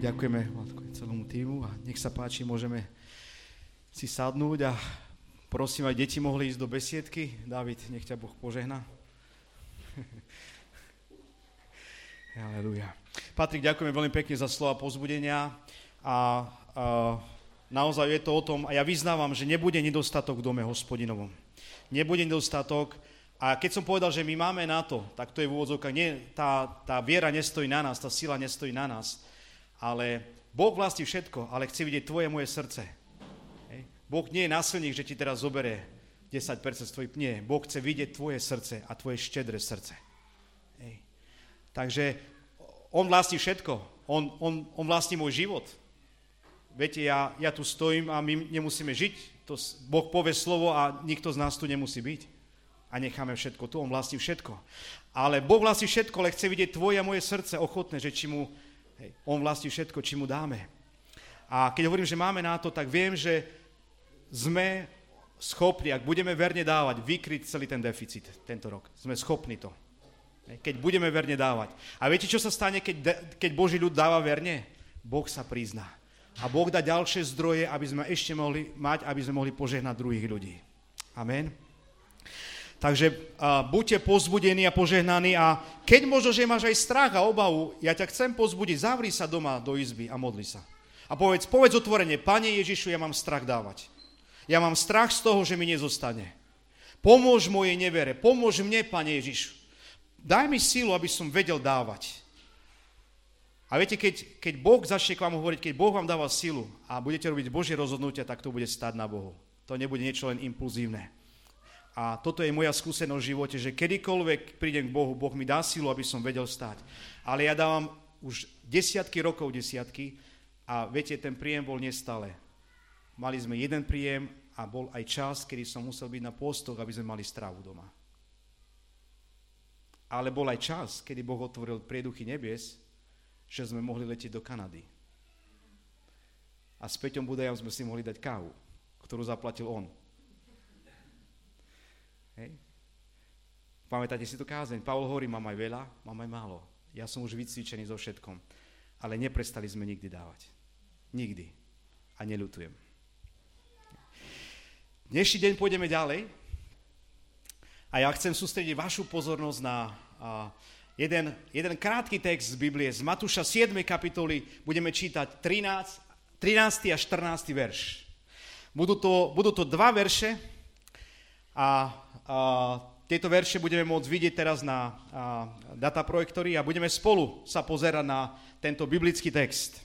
ďakujeme celému týmu a nech sa páči, môžeme si sadnúť a prosím, aj deti mohli ísť do besiedky. David, nech ťa Boh požehná. Aleluja. Patrik, ďakujeme veľmi pekne za slova pozbudenia a, a naozaj je to o tom, a ja vyznávam, že nebude nedostatok v dome hospodinovom. Nebude nedostatok, a keď som povedal, že my máme na to, tak to je v úvodzovkách, tá, tá viera nestojí na nás, tá sila nestojí na nás, ale Boh vlastní všetko, ale chce vidieť tvoje moje srdce. Boh nie je násilník, že ti teraz zoberie 10% z tvojich... Nie, Boh chce vidieť tvoje srdce a tvoje štedré srdce. Hej. Takže On vlastní všetko. On, on, on vlastní môj život. Viete, ja, ja tu stojím a my nemusíme žiť. To, boh povie slovo a nikto z nás tu nemusí byť a necháme všetko tu, on vlastní všetko. Ale Boh vlastní všetko, ale chce vidieť tvoje a moje srdce ochotné, že či mu, hej, on vlastní všetko, či mu dáme. A keď hovorím, že máme na to, tak viem, že sme schopní, ak budeme verne dávať, vykryť celý ten deficit tento rok. Sme schopní to. Keď budeme verne dávať. A viete, čo sa stane, keď, keď Boží ľud dáva verne? Boh sa prizná. A Boh dá ďalšie zdroje, aby sme ešte mohli mať, aby sme mohli požehnať druhých ľudí. Amen. Takže uh, buďte pozbudení a požehnaní a keď možno, že máš aj strach a obavu, ja ťa chcem pozbudiť, zavri sa doma do izby a modli sa. A povedz, povedz otvorene, Pane Ježišu, ja mám strach dávať. Ja mám strach z toho, že mi nezostane. Pomôž mojej nevere, pomôž mne, Pane Ježišu. Daj mi sílu, aby som vedel dávať. A viete, keď, keď Boh začne k vám hovoriť, keď Boh vám dáva silu a budete robiť Božie rozhodnutia, tak to bude stať na Bohu. To nebude niečo len impulzívne. A toto je moja skúsenosť v živote, že kedykoľvek prídem k Bohu, Boh mi dá silu, aby som vedel stať. Ale ja dávam už desiatky rokov, desiatky a viete, ten príjem bol nestále. Mali sme jeden príjem a bol aj čas, kedy som musel byť na postoch, aby sme mali stravu doma. Ale bol aj čas, kedy Boh otvoril prieduchy nebies, že sme mohli letieť do Kanady. A s Peťom Budajom sme si mohli dať kávu, ktorú zaplatil on. Hej. Pamätáte si to kázeň? Pavol hovorí, mám aj veľa, mám aj málo. Ja som už vycvičený so všetkom. Ale neprestali sme nikdy dávať. Nikdy. A neľutujem. Dnešný deň pôjdeme ďalej. A ja chcem sústrediť vašu pozornosť na jeden, jeden krátky text z Biblie, z Matúša 7. kapitoly. Budeme čítať 13, 13. a 14. verš. Budú to, budú to dva verše a tieto verše budeme môcť vidieť teraz na data projektory a budeme spolu sa pozerať na tento biblický text.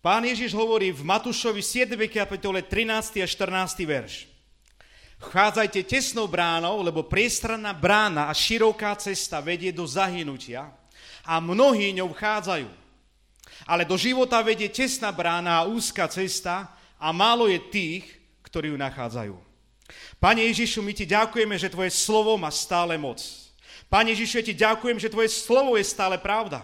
Pán Ježiš hovorí v Matúšovi 7. kapitole 13. a 14. verš. Vchádzajte tesnou bránou, lebo priestranná brána a široká cesta vedie do zahynutia a mnohí ňou vchádzajú. Ale do života vedie tesná brána a úzka cesta a málo je tých, ktorí ju nachádzajú. Pane Ježišu, my ti ďakujeme, že tvoje slovo má stále moc. Pane Ježišu, ja ti ďakujem, že tvoje slovo je stále pravda.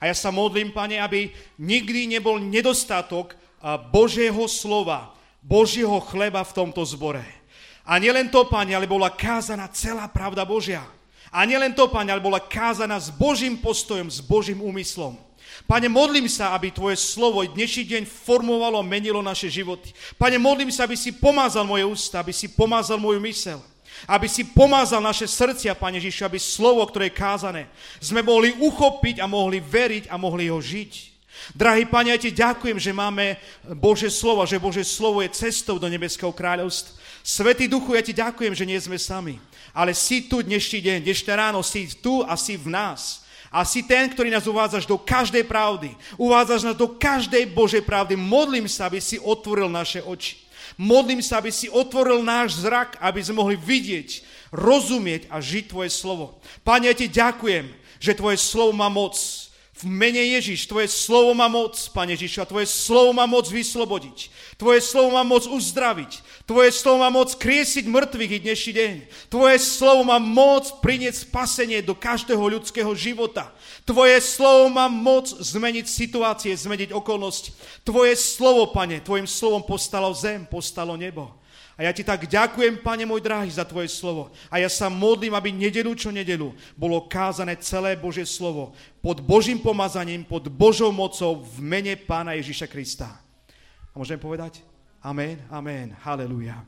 A ja sa modlím, Pane, aby nikdy nebol nedostatok Božieho slova, Božieho chleba v tomto zbore. A nielen to, Pane, ale bola kázaná celá pravda Božia. A nielen to, Pane, ale bola kázaná s Božím postojom, s Božím úmyslom. Pane, modlím sa, aby Tvoje slovo dnešný deň formovalo a menilo naše životy. Pane, modlím sa, aby si pomázal moje ústa, aby si pomázal moju mysel, aby si pomázal naše srdcia, Pane Ježišu, aby slovo, ktoré je kázané, sme mohli uchopiť a mohli veriť a mohli ho žiť. Drahý Pane, ja Ti ďakujem, že máme Bože slovo, že Bože slovo je cestou do nebeského kráľovstva. Svetý Duchu, ja Ti ďakujem, že nie sme sami, ale si tu dnešný deň, dnešné ráno, si tu a si v nás. A si ten, ktorý nás uvádzaš do každej pravdy. Uvádzaš nás do každej Božej pravdy. Modlím sa, aby si otvoril naše oči. Modlím sa, aby si otvoril náš zrak, aby sme mohli vidieť, rozumieť a žiť Tvoje slovo. Pane, ja Ti ďakujem, že Tvoje slovo má moc. V mene Ježiš, Tvoje slovo má moc, Pane Ježišu, a Tvoje slovo má moc vyslobodiť. Tvoje slovo má moc uzdraviť. Tvoje slovo má moc kriesiť mŕtvych i dnešný deň. Tvoje slovo má moc priniesť spasenie do každého ľudského života. Tvoje slovo má moc zmeniť situácie, zmeniť okolnosť. Tvoje slovo, pane, tvojim slovom postalo zem, postalo nebo. A ja ti tak ďakujem, Pane môj drahý, za Tvoje slovo. A ja sa modlím, aby nedelu čo nedelu bolo kázané celé Božie slovo pod Božím pomazaním, pod Božou mocou v mene Pána Ježiša Krista. A môžem povedať? Amen, amen, haleluja.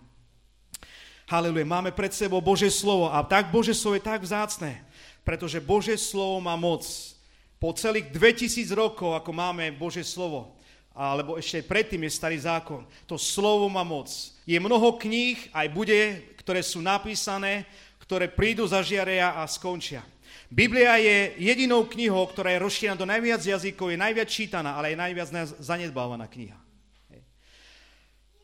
Haleluja, máme pred sebou Božie slovo a tak Božie slovo je tak vzácne, pretože Božie slovo má moc. Po celých 2000 rokov, ako máme Božie slovo, alebo ešte predtým je starý zákon. To slovo má moc. Je mnoho kníh, aj bude, ktoré sú napísané, ktoré prídu, zažiaria a skončia. Biblia je jedinou knihou, ktorá je rozšírená do najviac jazykov, je najviac čítaná, ale je najviac zanedbávaná kniha.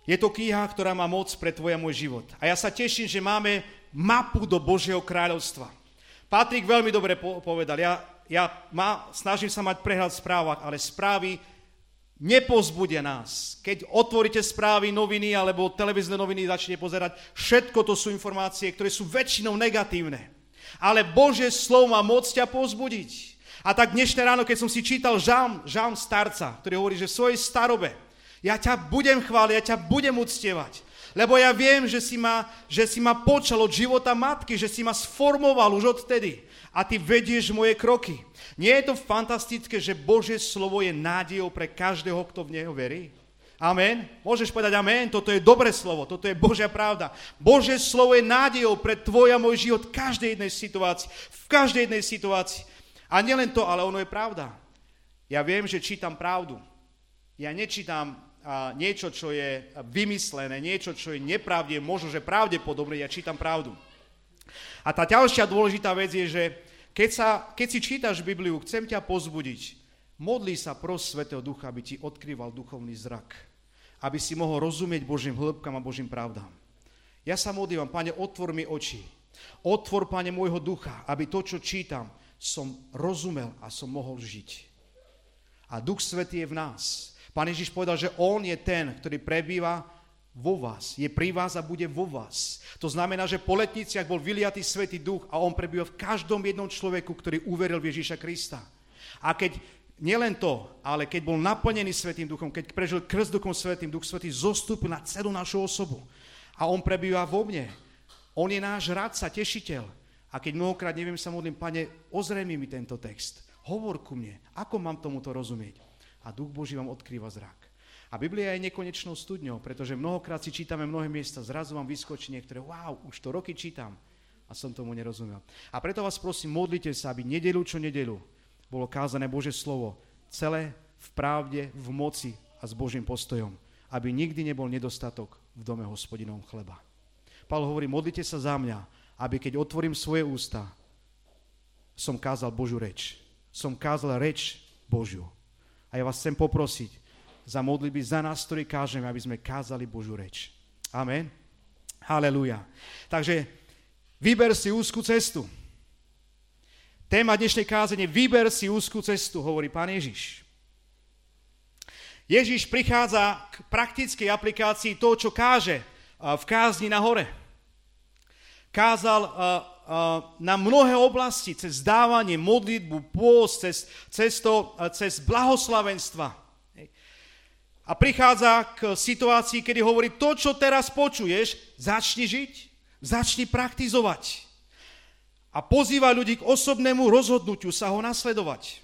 Je to kniha, ktorá má moc pre tvoj a môj život. A ja sa teším, že máme mapu do Božieho kráľovstva. Patrik veľmi dobre povedal, ja, ja má, snažím sa mať prehľad v správach, ale správy nepozbudia nás. Keď otvoríte správy, noviny alebo televízne noviny začne pozerať, všetko to sú informácie, ktoré sú väčšinou negatívne. Ale Bože slovo má moc ťa pozbudiť. A tak dnešné ráno, keď som si čítal žám, žám starca, ktorý hovorí, že v svojej starobe ja ťa budem chváliť, ja ťa budem uctievať. Lebo ja viem, že si, ma, že si ma počal od života matky, že si ma sformoval už odtedy. A ty vedieš moje kroky. Nie je to fantastické, že Božie slovo je nádejou pre každého, kto v Neho verí? Amen. Môžeš povedať amen, toto je dobré slovo, toto je Božia pravda. Božie slovo je nádejou pre tvoj a môj život v každej jednej situácii. V každej jednej situácii. A nielen to, ale ono je pravda. Ja viem, že čítam pravdu. Ja nečítam a, niečo, čo je vymyslené, niečo, čo je nepravde, možno, že pravdepodobné, ja čítam pravdu. A tá ďalšia dôležitá vec je, že keď, sa, keď si čítaš Bibliu, chcem ťa pozbudiť. Modli sa pros Svetého Ducha, aby ti odkrýval duchovný zrak. Aby si mohol rozumieť Božím hĺbkam a Božím pravdám. Ja sa modlím, Pane, otvor mi oči. Otvor, Pane, môjho ducha, aby to, čo čítam, som rozumel a som mohol žiť. A Duch Svetý je v nás. Pán Ježiš povedal, že On je ten, ktorý prebýva vo vás, je pri vás a bude vo vás. To znamená, že po letniciach bol vyliatý Svetý Duch a on prebýval v každom jednom človeku, ktorý uveril v Ježíša Krista. A keď nielen to, ale keď bol naplnený Svetým Duchom, keď prežil krst Duchom Svetým, Duch Svetý zostúpil na celú našu osobu. A on prebýva vo mne. On je náš radca, tešiteľ. A keď mnohokrát neviem sa modlím, pane, ozrejmi mi tento text. Hovor ku mne, ako mám tomuto rozumieť. A Duch Boží vám odkrýva zrak. A Biblia je nekonečnou studňou, pretože mnohokrát si čítame mnohé miesta, zrazu vám vyskočí niektoré, wow, už to roky čítam a som tomu nerozumel. A preto vás prosím, modlite sa, aby nedelu čo nedelu bolo kázané Bože slovo celé v pravde, v moci a s Božím postojom. Aby nikdy nebol nedostatok v dome hospodinom chleba. Pavel hovorí, modlite sa za mňa, aby keď otvorím svoje ústa, som kázal Božu reč. Som kázal reč Božiu. A ja vás chcem poprosiť, za modlitby za nás, ktorí kážeme, aby sme kázali Božú reč. Amen. Halelúja. Takže vyber si úzkú cestu. Téma dnešnej kázenie, vyber si úzkú cestu, hovorí pán Ježiš. Ježiš prichádza k praktickej aplikácii toho, čo káže v kázni na hore. Kázal na mnohé oblasti, cez dávanie, modlitbu, pôst, cez, cez, to, cez blahoslavenstva a prichádza k situácii, kedy hovorí, to, čo teraz počuješ, začni žiť, začni praktizovať. A pozýva ľudí k osobnému rozhodnutiu sa ho nasledovať.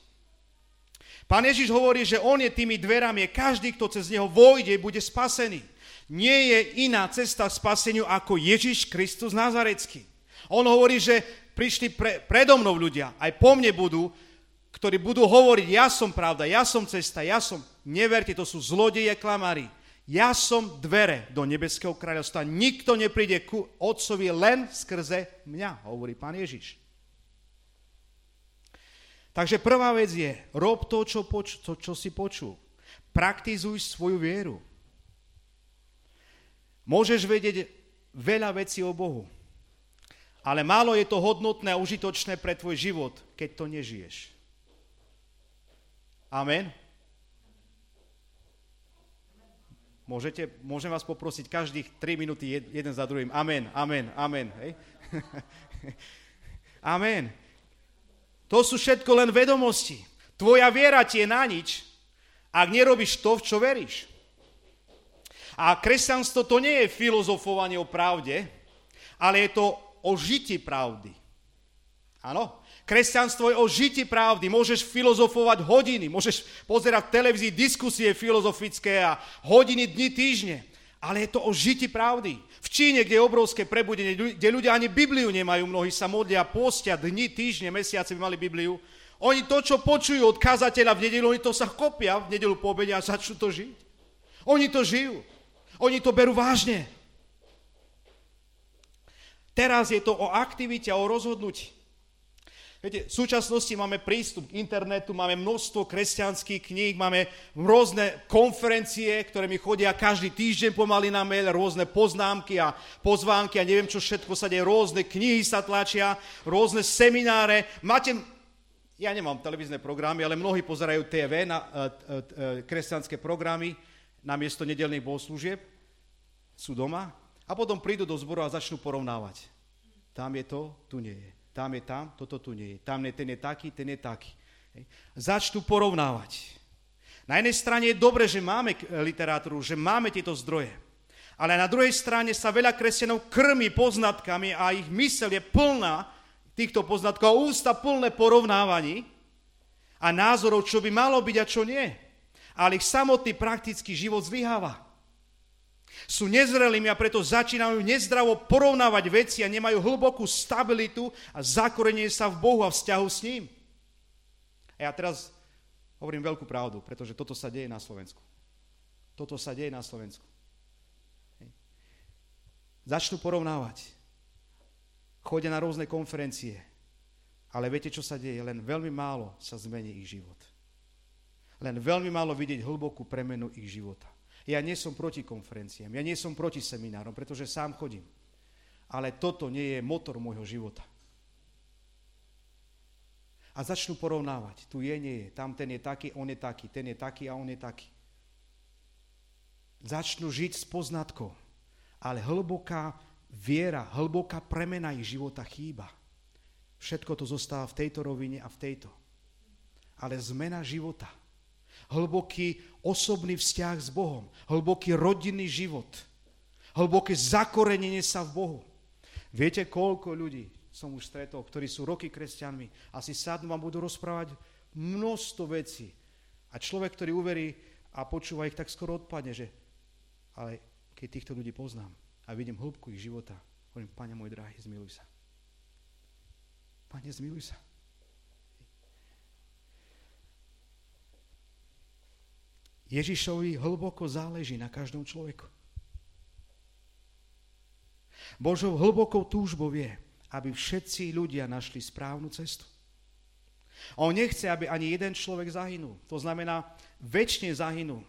Pán Ježiš hovorí, že on je tými dverami, každý, kto cez neho vojde, bude spasený. Nie je iná cesta k spaseniu ako Ježiš Kristus Nazarecký. On hovorí, že prišli pre, predo mnou ľudia, aj po mne budú, ktorí budú hovoriť, ja som pravda, ja som cesta, ja som... Neverte, to sú zlodeje klamári. Ja som dvere do nebeského kráľovstva. Nikto nepríde ku Otcovi len skrze mňa, hovorí pán Ježiš. Takže prvá vec je, rob to, čo, poč- to, čo si počul. Praktizuj svoju vieru. Môžeš vedieť veľa vecí o Bohu, ale málo je to hodnotné a užitočné pre tvoj život, keď to nežiješ. Amen. Môžete, môžem vás poprosiť každých 3 minúty jeden za druhým. Amen, amen, amen. Hej? amen. To sú všetko len vedomosti. Tvoja viera ti je na nič, ak nerobíš to, v čo veríš. A kresťanstvo to nie je filozofovanie o pravde, ale je to o žiti pravdy. Áno? Kresťanstvo je o žiti pravdy. Môžeš filozofovať hodiny, môžeš pozerať v televízii diskusie filozofické a hodiny, dni, týždne. Ale je to o žiti pravdy. V Číne, kde je obrovské prebudenie, kde ľudia ani Bibliu nemajú, mnohí sa modlia, postia dni, týždne, mesiace by mali Bibliu. Oni to, čo počujú od kazateľa v nedelu, oni to sa kopia v nedelu po obede a začnú to žiť. Oni to žijú. Oni to berú vážne. Teraz je to o aktivite o rozhodnutí. Viete, v súčasnosti máme prístup k internetu, máme množstvo kresťanských kníh, máme rôzne konferencie, ktoré mi chodia každý týždeň pomaly na mail, rôzne poznámky a pozvánky a neviem, čo všetko sa deje, rôzne knihy sa tlačia, rôzne semináre. Máte, ja nemám televízne programy, ale mnohí pozerajú TV na uh, uh, kresťanské programy namiesto nedelných bohoslúžieb, sú doma a potom prídu do zboru a začnú porovnávať. Tam je to, tu nie je. Tam je tam, toto tu nie je. Tam je, ten je taký, ten je taký. Hej. Začnú porovnávať. Na jednej strane je dobre, že máme literatúru, že máme tieto zdroje. Ale na druhej strane sa veľa kresťanov krmi poznatkami a ich mysel je plná týchto poznatkov ústa plné porovnávaní a názorov, čo by malo byť a čo nie. Ale ich samotný praktický život zlyháva sú nezrelými a preto začínajú nezdravo porovnávať veci a nemajú hlbokú stabilitu a zakorenie sa v Bohu a vzťahu s ním. A ja teraz hovorím veľkú pravdu, pretože toto sa deje na Slovensku. Toto sa deje na Slovensku. Hej. Začnú porovnávať. Chodia na rôzne konferencie. Ale viete, čo sa deje? Len veľmi málo sa zmení ich život. Len veľmi málo vidieť hlbokú premenu ich života. Ja nie som proti konferenciám, ja nie som proti seminárom, pretože sám chodím. Ale toto nie je motor môjho života. A začnú porovnávať. Tu je, nie je. Tam ten je taký, on je taký. Ten je taký a on je taký. Začnú žiť s poznatkou. Ale hlboká viera, hlboká premena ich života chýba. Všetko to zostáva v tejto rovine a v tejto. Ale zmena života hlboký osobný vzťah s Bohom, hlboký rodinný život, hlboké zakorenenie sa v Bohu. Viete, koľko ľudí som už stretol, ktorí sú roky kresťanmi, asi sadnú vám budú rozprávať množstvo vecí. A človek, ktorý uverí a počúva ich, tak skoro odpadne, že ale keď týchto ľudí poznám a vidím hĺbku ich života, hovorím, Pane môj drahý, zmiluj sa. Pane, zmiluj sa. Ježišovi hlboko záleží na každom človeku. Božou hlbokou túžbou je, aby všetci ľudia našli správnu cestu. On nechce, aby ani jeden človek zahynul. To znamená, väčšine zahynul.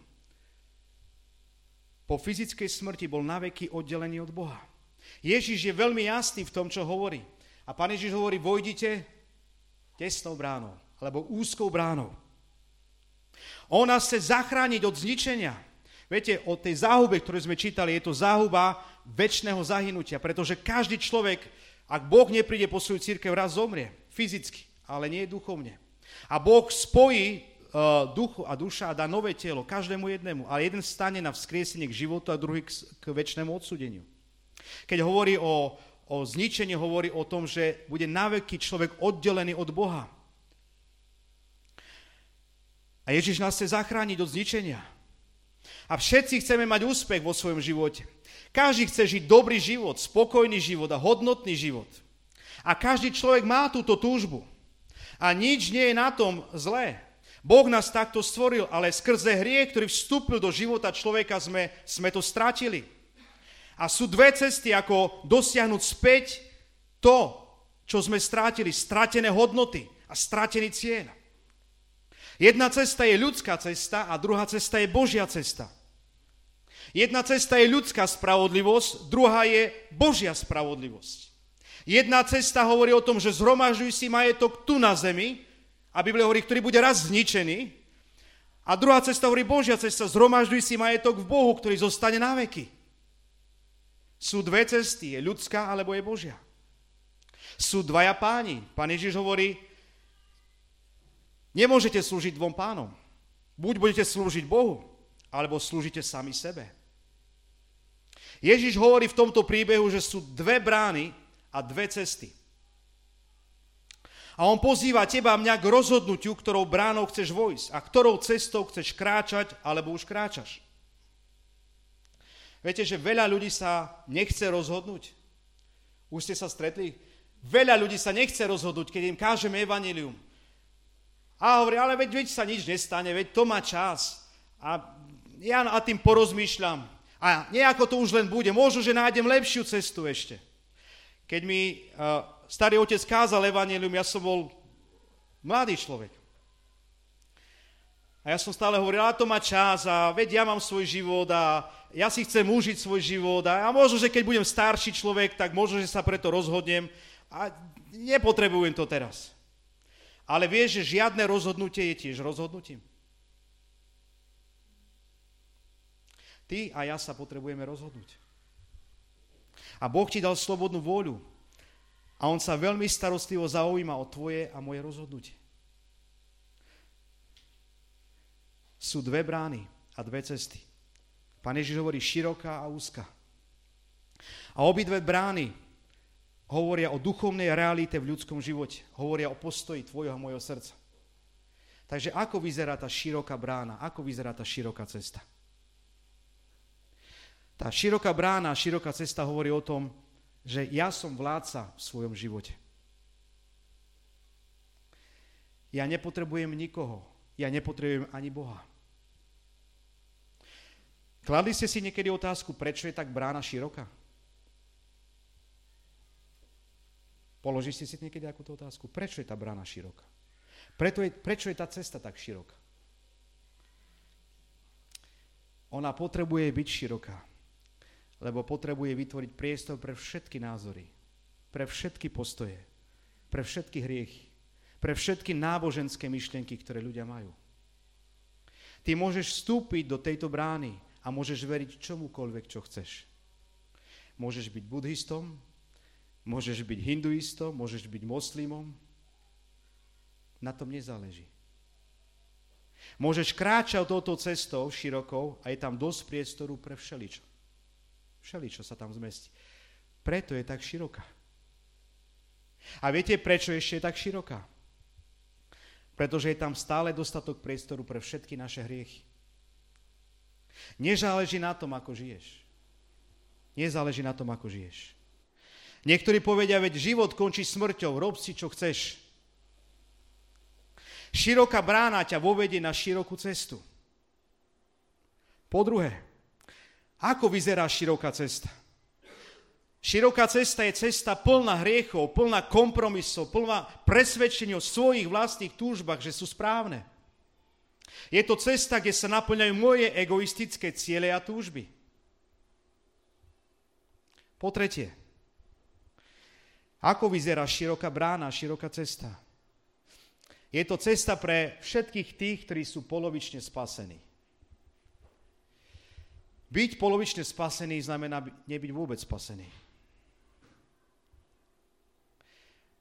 Po fyzickej smrti bol naveky oddelený od Boha. Ježiš je veľmi jasný v tom, čo hovorí. A pán Ježiš hovorí, vojdite tesnou bránou, alebo úzkou bránou. On nás chce zachrániť od zničenia. Viete, o tej záhube, ktorú sme čítali, je to záhuba väčšného zahynutia, pretože každý človek, ak Boh nepríde po svoju církev, raz zomrie. Fyzicky, ale nie duchovne. A Boh spojí uh, duchu a duša a dá nové telo každému jednému. Ale jeden stane na vzkriesenie k životu a druhý k, k väčšnému odsudeniu. Keď hovorí o, o zničení, hovorí o tom, že bude naveky človek oddelený od Boha. A Ježiš nás chce zachrániť od zničenia. A všetci chceme mať úspech vo svojom živote. Každý chce žiť dobrý život, spokojný život a hodnotný život. A každý človek má túto túžbu. A nič nie je na tom zlé. Boh nás takto stvoril, ale skrze hriech, ktorý vstúpil do života človeka, sme, sme to stratili. A sú dve cesty, ako dosiahnuť späť to, čo sme strátili, stratené hodnoty a stratený cieľ. Jedna cesta je ľudská cesta a druhá cesta je Božia cesta. Jedna cesta je ľudská spravodlivosť, druhá je Božia spravodlivosť. Jedna cesta hovorí o tom, že zhromažďuj si majetok tu na zemi, a Biblia hovorí, ktorý bude raz zničený. A druhá cesta hovorí Božia cesta, zhromažďuj si majetok v Bohu, ktorý zostane na veky. Sú dve cesty, je ľudská alebo je Božia. Sú dvaja páni. Pán Ježiš hovorí, Nemôžete slúžiť dvom pánom. Buď budete slúžiť Bohu, alebo slúžite sami sebe. Ježiš hovorí v tomto príbehu, že sú dve brány a dve cesty. A on pozýva teba mňa k rozhodnutiu, ktorou bránou chceš vojsť a ktorou cestou chceš kráčať, alebo už kráčaš. Viete, že veľa ľudí sa nechce rozhodnúť. Už ste sa stretli? Veľa ľudí sa nechce rozhodnúť, keď im kážeme evanilium. A hovorí, ale veď, veď sa nič nestane, veď to má čas. A ja nad tým porozmýšľam. A nejako to už len bude. Možno, že nájdem lepšiu cestu ešte. Keď mi uh, starý otec kázal evanelium, ja som bol mladý človek. A ja som stále hovoril, ale to má čas a veď ja mám svoj život a ja si chcem užiť svoj život a, a možno, že keď budem starší človek, tak možno, že sa preto rozhodnem a nepotrebujem to teraz. Ale vieš, že žiadne rozhodnutie je tiež rozhodnutím. Ty a ja sa potrebujeme rozhodnúť. A Boh ti dal slobodnú vôľu. A On sa veľmi starostlivo zaujíma o tvoje a moje rozhodnutie. Sú dve brány a dve cesty. Pán Ježiš hovorí široká a úzka. A obidve brány hovoria o duchovnej realite v ľudskom živote. Hovoria o postoji tvojho a môjho srdca. Takže ako vyzerá tá široká brána? Ako vyzerá tá široká cesta? Tá široká brána, široká cesta hovorí o tom, že ja som vládca v svojom živote. Ja nepotrebujem nikoho. Ja nepotrebujem ani Boha. Kladli ste si niekedy otázku, prečo je tak brána široká? Položili ste si niekedy takúto otázku? Prečo je tá brána široká? Preto je, prečo je tá cesta tak široká? Ona potrebuje byť široká lebo potrebuje vytvoriť priestor pre všetky názory, pre všetky postoje, pre všetky hriechy, pre všetky náboženské myšlienky, ktoré ľudia majú. Ty môžeš vstúpiť do tejto brány a môžeš veriť čomukoľvek, čo chceš. Môžeš byť buddhistom, môžeš byť hinduistom, môžeš byť moslimom. Na tom nezáleží. Môžeš kráčať touto cestou širokou a je tam dosť priestoru pre všeličo. Všeli, čo sa tam zmestí. Preto je tak široká. A viete, prečo ešte je tak široká? Pretože je tam stále dostatok priestoru pre všetky naše hriechy. Nezáleží na tom, ako žiješ. Nezáleží na tom, ako žiješ. Niektorí povedia, veď život končí smrťou, rob si, čo chceš. Široká brána ťa vovedie na širokú cestu. Po druhé, ako vyzerá široká cesta? Široká cesta je cesta plná hriechov, plná kompromisov, plná presvedčenia o svojich vlastných túžbách, že sú správne. Je to cesta, kde sa naplňajú moje egoistické ciele a túžby. Po tretie, ako vyzerá široká brána, široká cesta? Je to cesta pre všetkých tých, ktorí sú polovične spasení. Byť polovične spasený znamená nebyť vôbec spasený.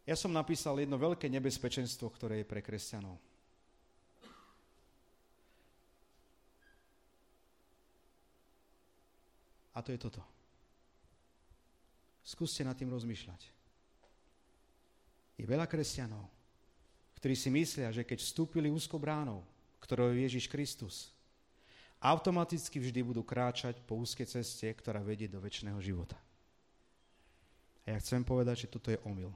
Ja som napísal jedno veľké nebezpečenstvo, ktoré je pre kresťanov. A to je toto. Skúste nad tým rozmýšľať. Je veľa kresťanov, ktorí si myslia, že keď vstúpili úzkou bránou, ktorou je Ježiš Kristus, automaticky vždy budú kráčať po úzkej ceste, ktorá vedie do väčšného života. A ja chcem povedať, že toto je omyl.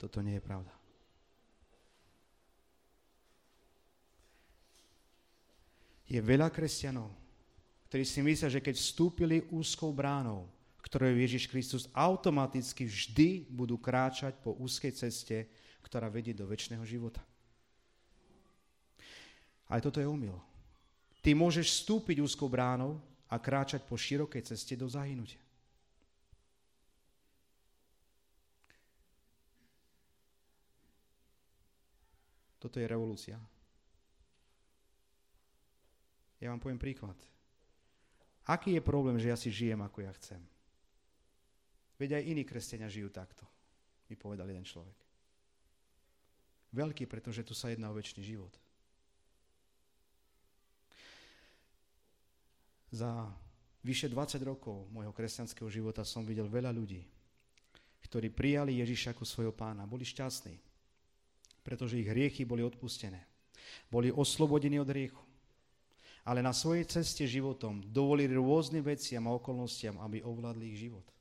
Toto nie je pravda. Je veľa kresťanov, ktorí si myslia, že keď vstúpili úzkou bránou, ktorou je Ježiš Kristus, automaticky vždy budú kráčať po úzkej ceste, ktorá vedie do väčšného života. Ale toto je omyl. Ty môžeš vstúpiť úzkou bránou a kráčať po širokej ceste do zahynutia. Toto je revolúcia. Ja vám poviem príklad. Aký je problém, že ja si žijem, ako ja chcem? Veď aj iní kresťania žijú takto, mi povedal jeden človek. Veľký, pretože tu sa jedná o väčší život. Za vyše 20 rokov môjho kresťanského života som videl veľa ľudí, ktorí prijali Ježiša ako svojho pána. Boli šťastní, pretože ich hriechy boli odpustené. Boli oslobodení od hriechu. Ale na svojej ceste životom dovolili rôznym veciam a okolnostiam, aby ovládli ich život.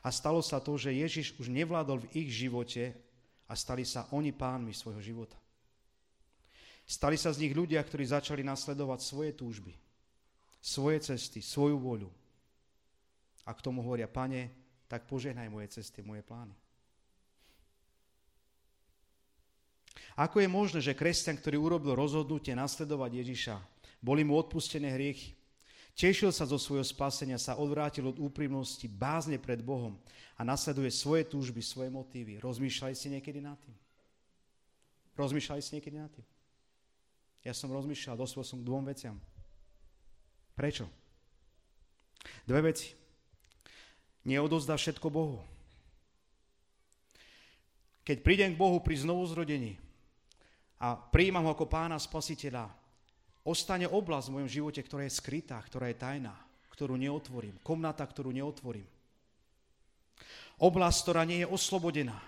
A stalo sa to, že Ježiš už nevládol v ich živote a stali sa oni pánmi svojho života. Stali sa z nich ľudia, ktorí začali nasledovať svoje túžby, svoje cesty, svoju voľu. A k tomu hovoria, pane, tak požehnaj moje cesty, moje plány. Ako je možné, že kresťan, ktorý urobil rozhodnutie nasledovať Ježiša, boli mu odpustené hriechy, tešil sa zo svojho spasenia, sa odvrátil od úprimnosti, bázne pred Bohom a nasleduje svoje túžby, svoje motívy. Rozmýšľali ste niekedy nad tým? Rozmýšľali ste niekedy nad tým? Ja som rozmýšľal, dospel som k dvom veciam. Prečo? Dve veci. Neodozdá všetko Bohu. Keď prídem k Bohu pri znovuzrodení a príjmam ho ako pána spasiteľa, ostane oblasť v mojom živote, ktorá je skrytá, ktorá je tajná, ktorú neotvorím. Komnata, ktorú neotvorím. Oblasť, ktorá nie je oslobodená.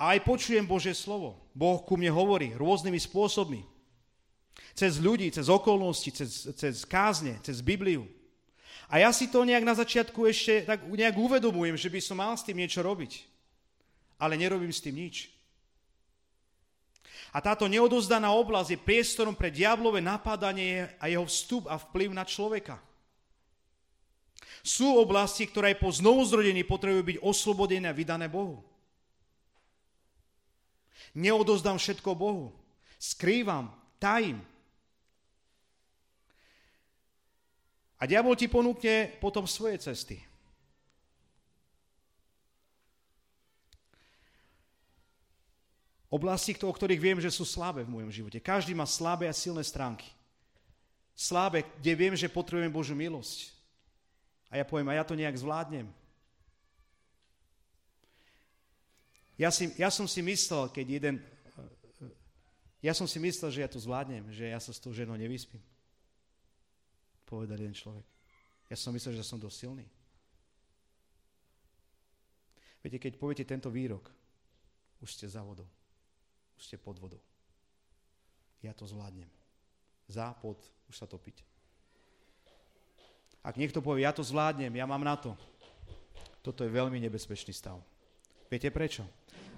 A aj počujem Božie slovo. Boh ku mne hovorí rôznymi spôsobmi. Cez ľudí, cez okolnosti, cez, cez kázne, cez Bibliu. A ja si to nejak na začiatku ešte tak nejak uvedomujem, že by som mal s tým niečo robiť. Ale nerobím s tým nič. A táto neodozdaná oblasť je priestorom pre diablové napádanie a jeho vstup a vplyv na človeka. Sú oblasti, ktoré po znovuzrodení potrebujú byť oslobodené a vydané Bohu. Neodozdám všetko Bohu. Skrývam, tajím. A diabol ti ponúkne potom svoje cesty. Oblasti, o ktorých viem, že sú slabé v mojom živote. Každý má slabé a silné stránky. Slabé, kde viem, že potrebujem Božú milosť. A ja poviem, a ja to nejak zvládnem. Ja, si, ja som si myslel, keď jeden... Ja som si myslel, že ja to zvládnem, že ja sa s tou ženou nevyspím povedal jeden človek. Ja som myslel, že som dosť silný. Viete, keď poviete tento výrok, už ste za vodou. Ste pod vodou. Ja to zvládnem. Za, pod, už sa topiť. Ak niekto povie, ja to zvládnem, ja mám na to, toto je veľmi nebezpečný stav. Viete prečo?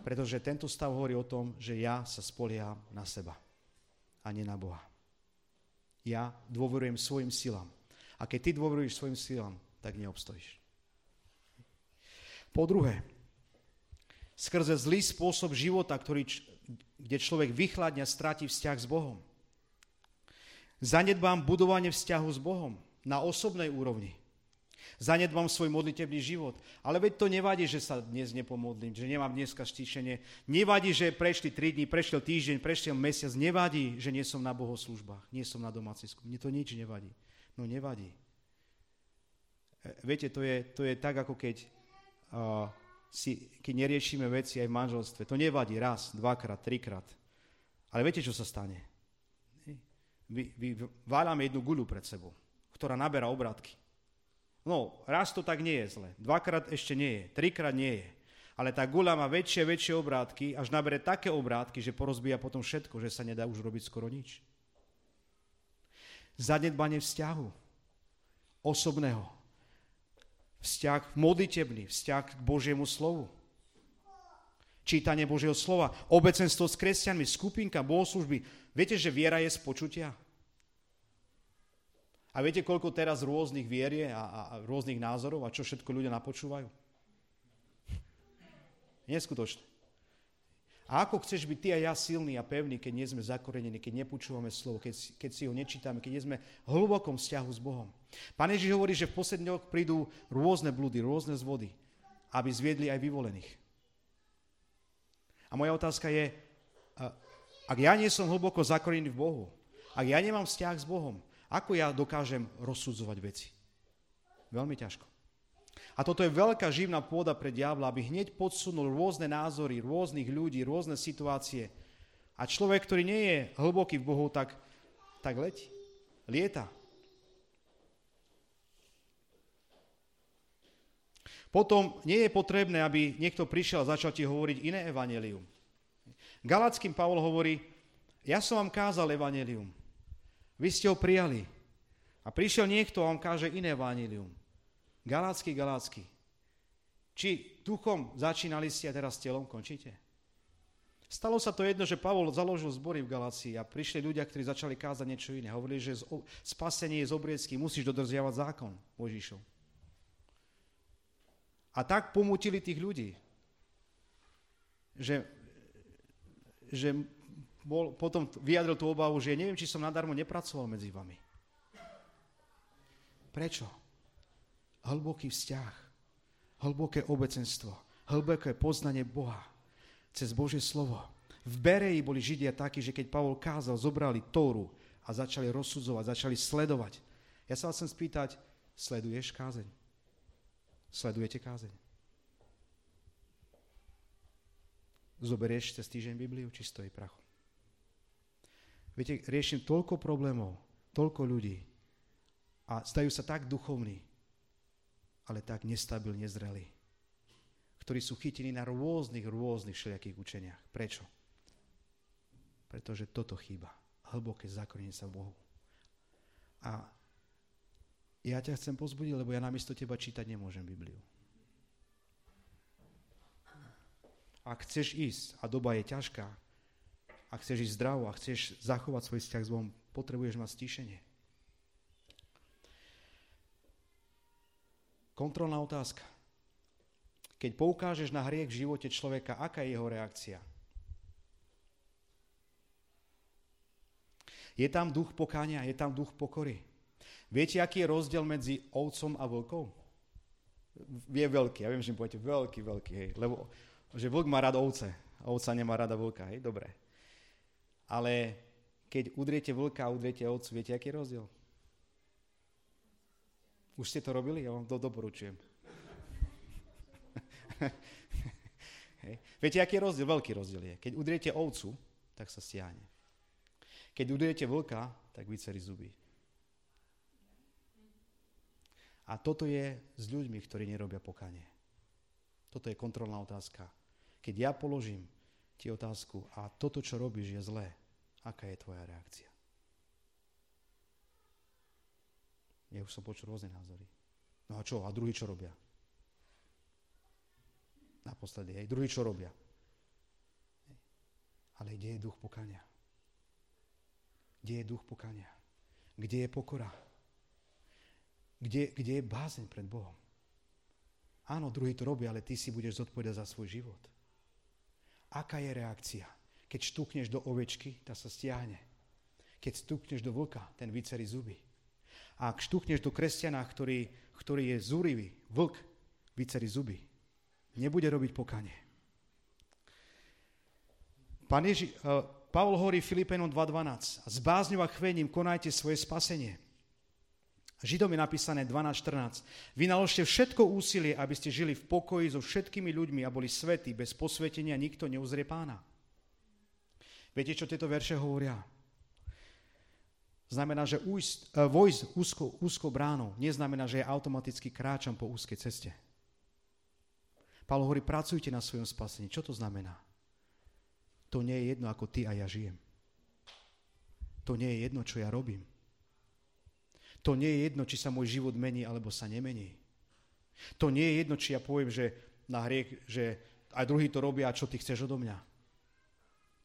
Pretože tento stav hovorí o tom, že ja sa spolieham na seba a nie na Boha. Ja dôverujem svojim silám. A keď ty dôveruješ svojim silám, tak neobstojíš. Po druhé, skrze zlý spôsob života, ktorý, kde človek vychladne stráti vzťah s Bohom. Zanedbám budovanie vzťahu s Bohom na osobnej úrovni. Zanedbám svoj modlitebný život. Ale veď to nevadí, že sa dnes nepomodlím, že nemám dneska štíšenie. Nevadí, že prešli 3 dní, prešiel týždeň, prešiel mesiac. Nevadí, že nie som na bohoslužbách, nie som na domácisku. Mne to nič nevadí. No nevadí. E, viete, to je, to je tak, ako keď, uh, si, keď neriešime veci aj v manželstve. To nevadí raz, dvakrát, trikrát. Ale viete, čo sa stane? Vy, vy váľame jednu guľu pred sebou, ktorá naberá obrátky. No, raz to tak nie je zle. Dvakrát ešte nie je. Trikrát nie je. Ale tá gula má väčšie, väčšie obrátky, až nabere také obrátky, že porozbíja potom všetko, že sa nedá už robiť skoro nič. Zanedbanie vzťahu. Osobného. Vzťah modlitebný, vzťah k Božiemu slovu. Čítanie Božieho slova, obecenstvo s kresťanmi, skupinka, bohoslužby. Viete, že viera je z počutia? A viete, koľko teraz rôznych vier je a, a, a rôznych názorov a čo všetko ľudia napočúvajú? Neskutočné. A ako chceš byť ty a ja silný a pevný, keď nie sme zakorenení, keď nepočúvame slovo, keď, keď si ho nečítame, keď nie sme v hlbokom vzťahu s Bohom. Pán Ježiš hovorí, že v posledných prídu rôzne blúdy, rôzne zvody, aby zviedli aj vyvolených. A moja otázka je, ak ja nie som hlboko zakorený v Bohu, ak ja nemám vzťah s Bohom, ako ja dokážem rozsudzovať veci? Veľmi ťažko. A toto je veľká živná pôda pre diabla, aby hneď podsunul rôzne názory, rôznych ľudí, rôzne situácie. A človek, ktorý nie je hlboký v Bohu, tak, tak letí, lieta. Potom nie je potrebné, aby niekto prišiel a začal ti hovoriť iné evanelium. Galackým Pavol hovorí, ja som vám kázal evanelium, vy ste ho prijali. A prišiel niekto a vám káže iné evanelium. Galácky, galácky. Či duchom začínali ste a teraz telom končíte? Stalo sa to jedno, že Pavol založil zbory v Galácii a prišli ľudia, ktorí začali kázať niečo iné. Hovorili, že spasenie je z obriezky, musíš dodržiavať zákon Možišov. A tak pomutili tých ľudí, že, že bol, potom vyjadril tú obavu, že neviem, či som nadarmo nepracoval medzi vami. Prečo? Hlboký vzťah, hlboké obecenstvo, hlboké poznanie Boha cez Božie slovo. V Bereji boli Židia takí, že keď Pavol kázal, zobrali Tóru a začali rozsudzovať, začali sledovať. Ja sa vás chcem spýtať, sleduješ kázeň? Sledujete kázeň? Zoberieš cez týždeň Bibliu, či stojí prachu? Viete, riešim toľko problémov, toľko ľudí a zdajú sa tak duchovní, ale tak nestabilne zrelí ktorí sú chytení na rôznych, rôznych všelijakých učeniach. Prečo? Pretože toto chýba. Hlboké zakonenie sa Bohu. A ja ťa chcem pozbudiť, lebo ja namiesto teba čítať nemôžem Bibliu. Ak chceš ísť a doba je ťažká, ak chceš ísť zdravo a chceš zachovať svoj vzťah s Bohom, potrebuješ mať stíšenie. Kontrolná otázka. Keď poukážeš na hriech v živote človeka, aká je jeho reakcia? Je tam duch pokania, je tam duch pokory. Viete, aký je rozdiel medzi ovcom a vlkou? Je veľký, ja viem, že mi poviete veľký, veľký, hej, lebo že vlk má rád ovce, ovca nemá rada vlka, hej, dobre. Ale keď udriete vlka a udriete ovcu, viete, aký je rozdiel? Už ste to robili? Ja vám to doporučujem. Hej. Viete, aký je rozdiel? Veľký rozdiel je. Keď udriete ovcu, tak sa stiahne. Keď udriete vlka, tak vycerí zuby. A toto je s ľuďmi, ktorí nerobia pokanie. Toto je kontrolná otázka. Keď ja položím ti otázku a toto, čo robíš, je zlé, aká je tvoja reakcia? Ja už som počul rôzne názory. No a čo? A druhý čo robia? naposledy. Hej. Druhý čo robia? Hej. Ale kde je duch pokania? Kde je duch pokania? Kde je pokora? Kde, kde je bázeň pred Bohom? Áno, druhý to robia, ale ty si budeš zodpovedať za svoj život. Aká je reakcia? Keď štukneš do ovečky, tá sa stiahne. Keď stukneš do vlka, ten vycerí zuby. A ak štukneš do kresťana, ktorý, ktorý je zúrivý, vlk, vycerí zuby nebude robiť pokanie. Pán Ježi, uh, Pavol hovorí Filipenom 2.12. S bázňou a chvením konajte svoje spasenie. Židom je napísané 12.14. Vy naložte všetko úsilie, aby ste žili v pokoji so všetkými ľuďmi a boli svetí, bez posvetenia nikto neuzrie pána. Viete, čo tieto verše hovoria? Znamená, že ujsť, uh, vojsť úzkou, úzkou bránou neznamená, že ja automaticky kráčam po úzkej ceste. Pavel hovorí, pracujte na svojom spasení. Čo to znamená? To nie je jedno, ako ty a ja žijem. To nie je jedno, čo ja robím. To nie je jedno, či sa môj život mení, alebo sa nemení. To nie je jedno, či ja poviem, že na hriech, že aj druhý to robia, čo ty chceš odo mňa.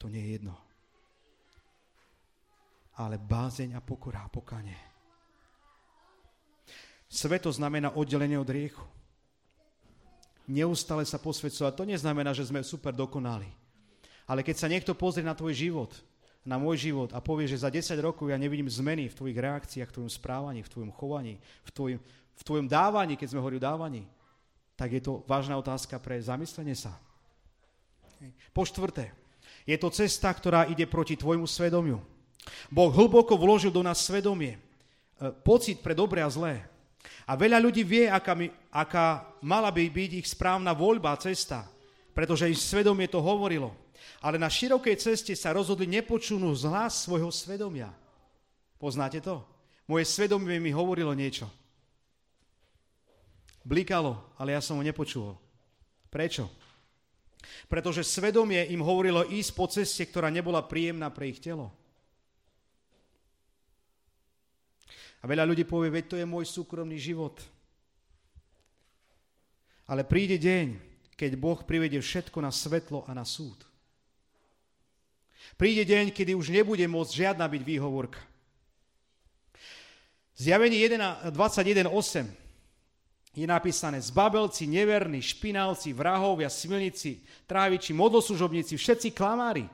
To nie je jedno. Ale bázeň a pokora a pokanie. Sveto znamená oddelenie od riechu neustále sa posvedcovať. To neznamená, že sme super dokonali. Ale keď sa niekto pozrie na tvoj život, na môj život a povie, že za 10 rokov ja nevidím zmeny v tvojich reakciách, v tvojom správaní, v tvojom chovaní, v tvojom, v tvojom dávaní, keď sme hovorili o dávaní, tak je to vážna otázka pre zamyslenie sa. Po štvrté, je to cesta, ktorá ide proti tvojmu svedomiu. Boh hlboko vložil do nás svedomie, e, pocit pre dobré a zlé. A veľa ľudí vie, aká, mi, aká mala by byť ich správna voľba a cesta, pretože ich svedomie to hovorilo. Ale na širokej ceste sa rozhodli nepočunú zhlas svojho svedomia. Poznáte to? Moje svedomie mi hovorilo niečo. blikalo, ale ja som ho nepočul. Prečo? Pretože svedomie im hovorilo ísť po ceste, ktorá nebola príjemná pre ich telo. A veľa ľudí povie, veď to je môj súkromný život. Ale príde deň, keď Boh privedie všetko na svetlo a na súd. Príde deň, kedy už nebude môcť žiadna byť výhovorka. Zjavenie 21.8 je napísané Zbabelci, neverní, špinálci, vrahovia, smilníci, tráviči, modloslužobníci, všetci klamári.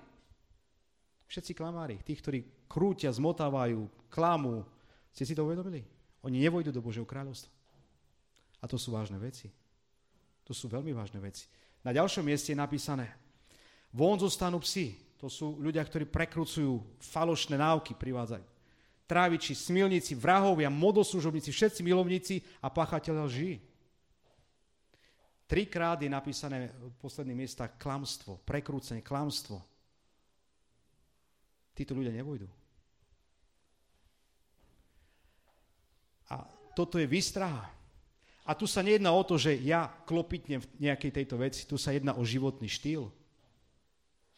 Všetci klamári, tí, ktorí krútia, zmotávajú, klamú. Ste si to uvedomili? Oni nevojdu do Božieho kráľovstva. A to sú vážne veci. To sú veľmi vážne veci. Na ďalšom mieste je napísané, von zostanú psi. To sú ľudia, ktorí prekrúcujú, falošné návky privádzajú tráviči, smilníci, vrahovia, modoslužobníci, všetci milovníci a pachateľe lží. Trikrát je napísané v posledných miestach klamstvo, prekrúcenie, klamstvo. Títo ľudia nevojdu. A toto je výstraha. A tu sa nejedná o to, že ja klopitnem v nejakej tejto veci, tu sa jedná o životný štýl.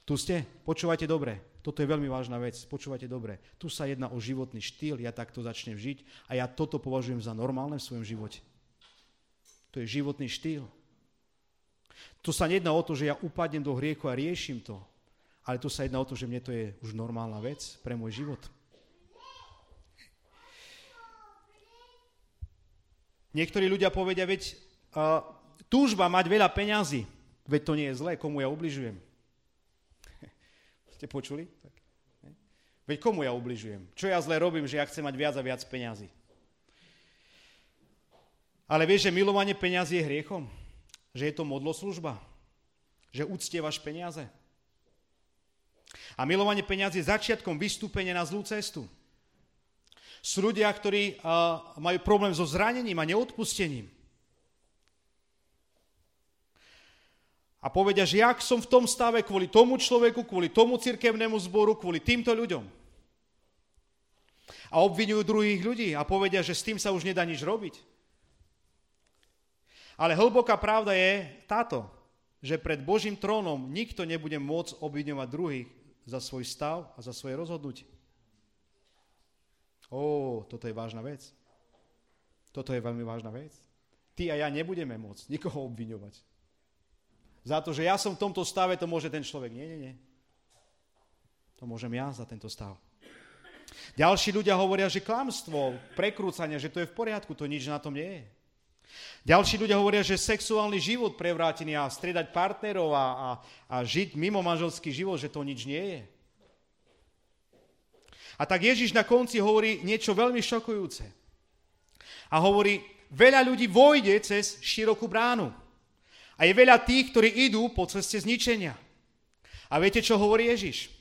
Tu ste? Počúvajte dobre. Toto je veľmi vážna vec, počúvate dobre. Tu sa jedná o životný štýl, ja takto začnem žiť a ja toto považujem za normálne v svojom živote. To je životný štýl. Tu sa nejedná o to, že ja upadnem do hriechu a riešim to, ale tu sa jedná o to, že mne to je už normálna vec pre môj život. Niektorí ľudia povedia, veď uh, túžba mať veľa peňazí, veď to nie je zlé, komu ja ubližujem. Ste počuli? Tak? Veď komu ja ubližujem? Čo ja zle robím, že ja chcem mať viac a viac peňazí? Ale vieš, že milovanie peňazí je hriechom? Že je to modloslužba? Že uctievaš peniaze? A milovanie peňazí je začiatkom vystúpenia na zlú cestu. Sú ľudia, ktorí uh, majú problém so zranením a neodpustením. a povedia, že jak som v tom stave kvôli tomu človeku, kvôli tomu cirkevnému zboru, kvôli týmto ľuďom. A obvinujú druhých ľudí a povedia, že s tým sa už nedá nič robiť. Ale hlboká pravda je táto, že pred Božím trónom nikto nebude môcť obviňovať druhých za svoj stav a za svoje rozhodnutie. Ó, toto je vážna vec. Toto je veľmi vážna vec. Ty a ja nebudeme môcť nikoho obviňovať. Za to, že ja som v tomto stave, to môže ten človek. Nie, nie, nie. To môžem ja za tento stav. Ďalší ľudia hovoria, že klamstvo, prekrúcanie, že to je v poriadku, to nič na tom nie je. Ďalší ľudia hovoria, že sexuálny život prevrátený a striedať partnerov a, a, a žiť mimo manželský život, že to nič nie je. A tak Ježiš na konci hovorí niečo veľmi šokujúce. A hovorí, veľa ľudí vojde cez širokú bránu. A je veľa tých, ktorí idú po ceste zničenia. A viete, čo hovorí Ježiš?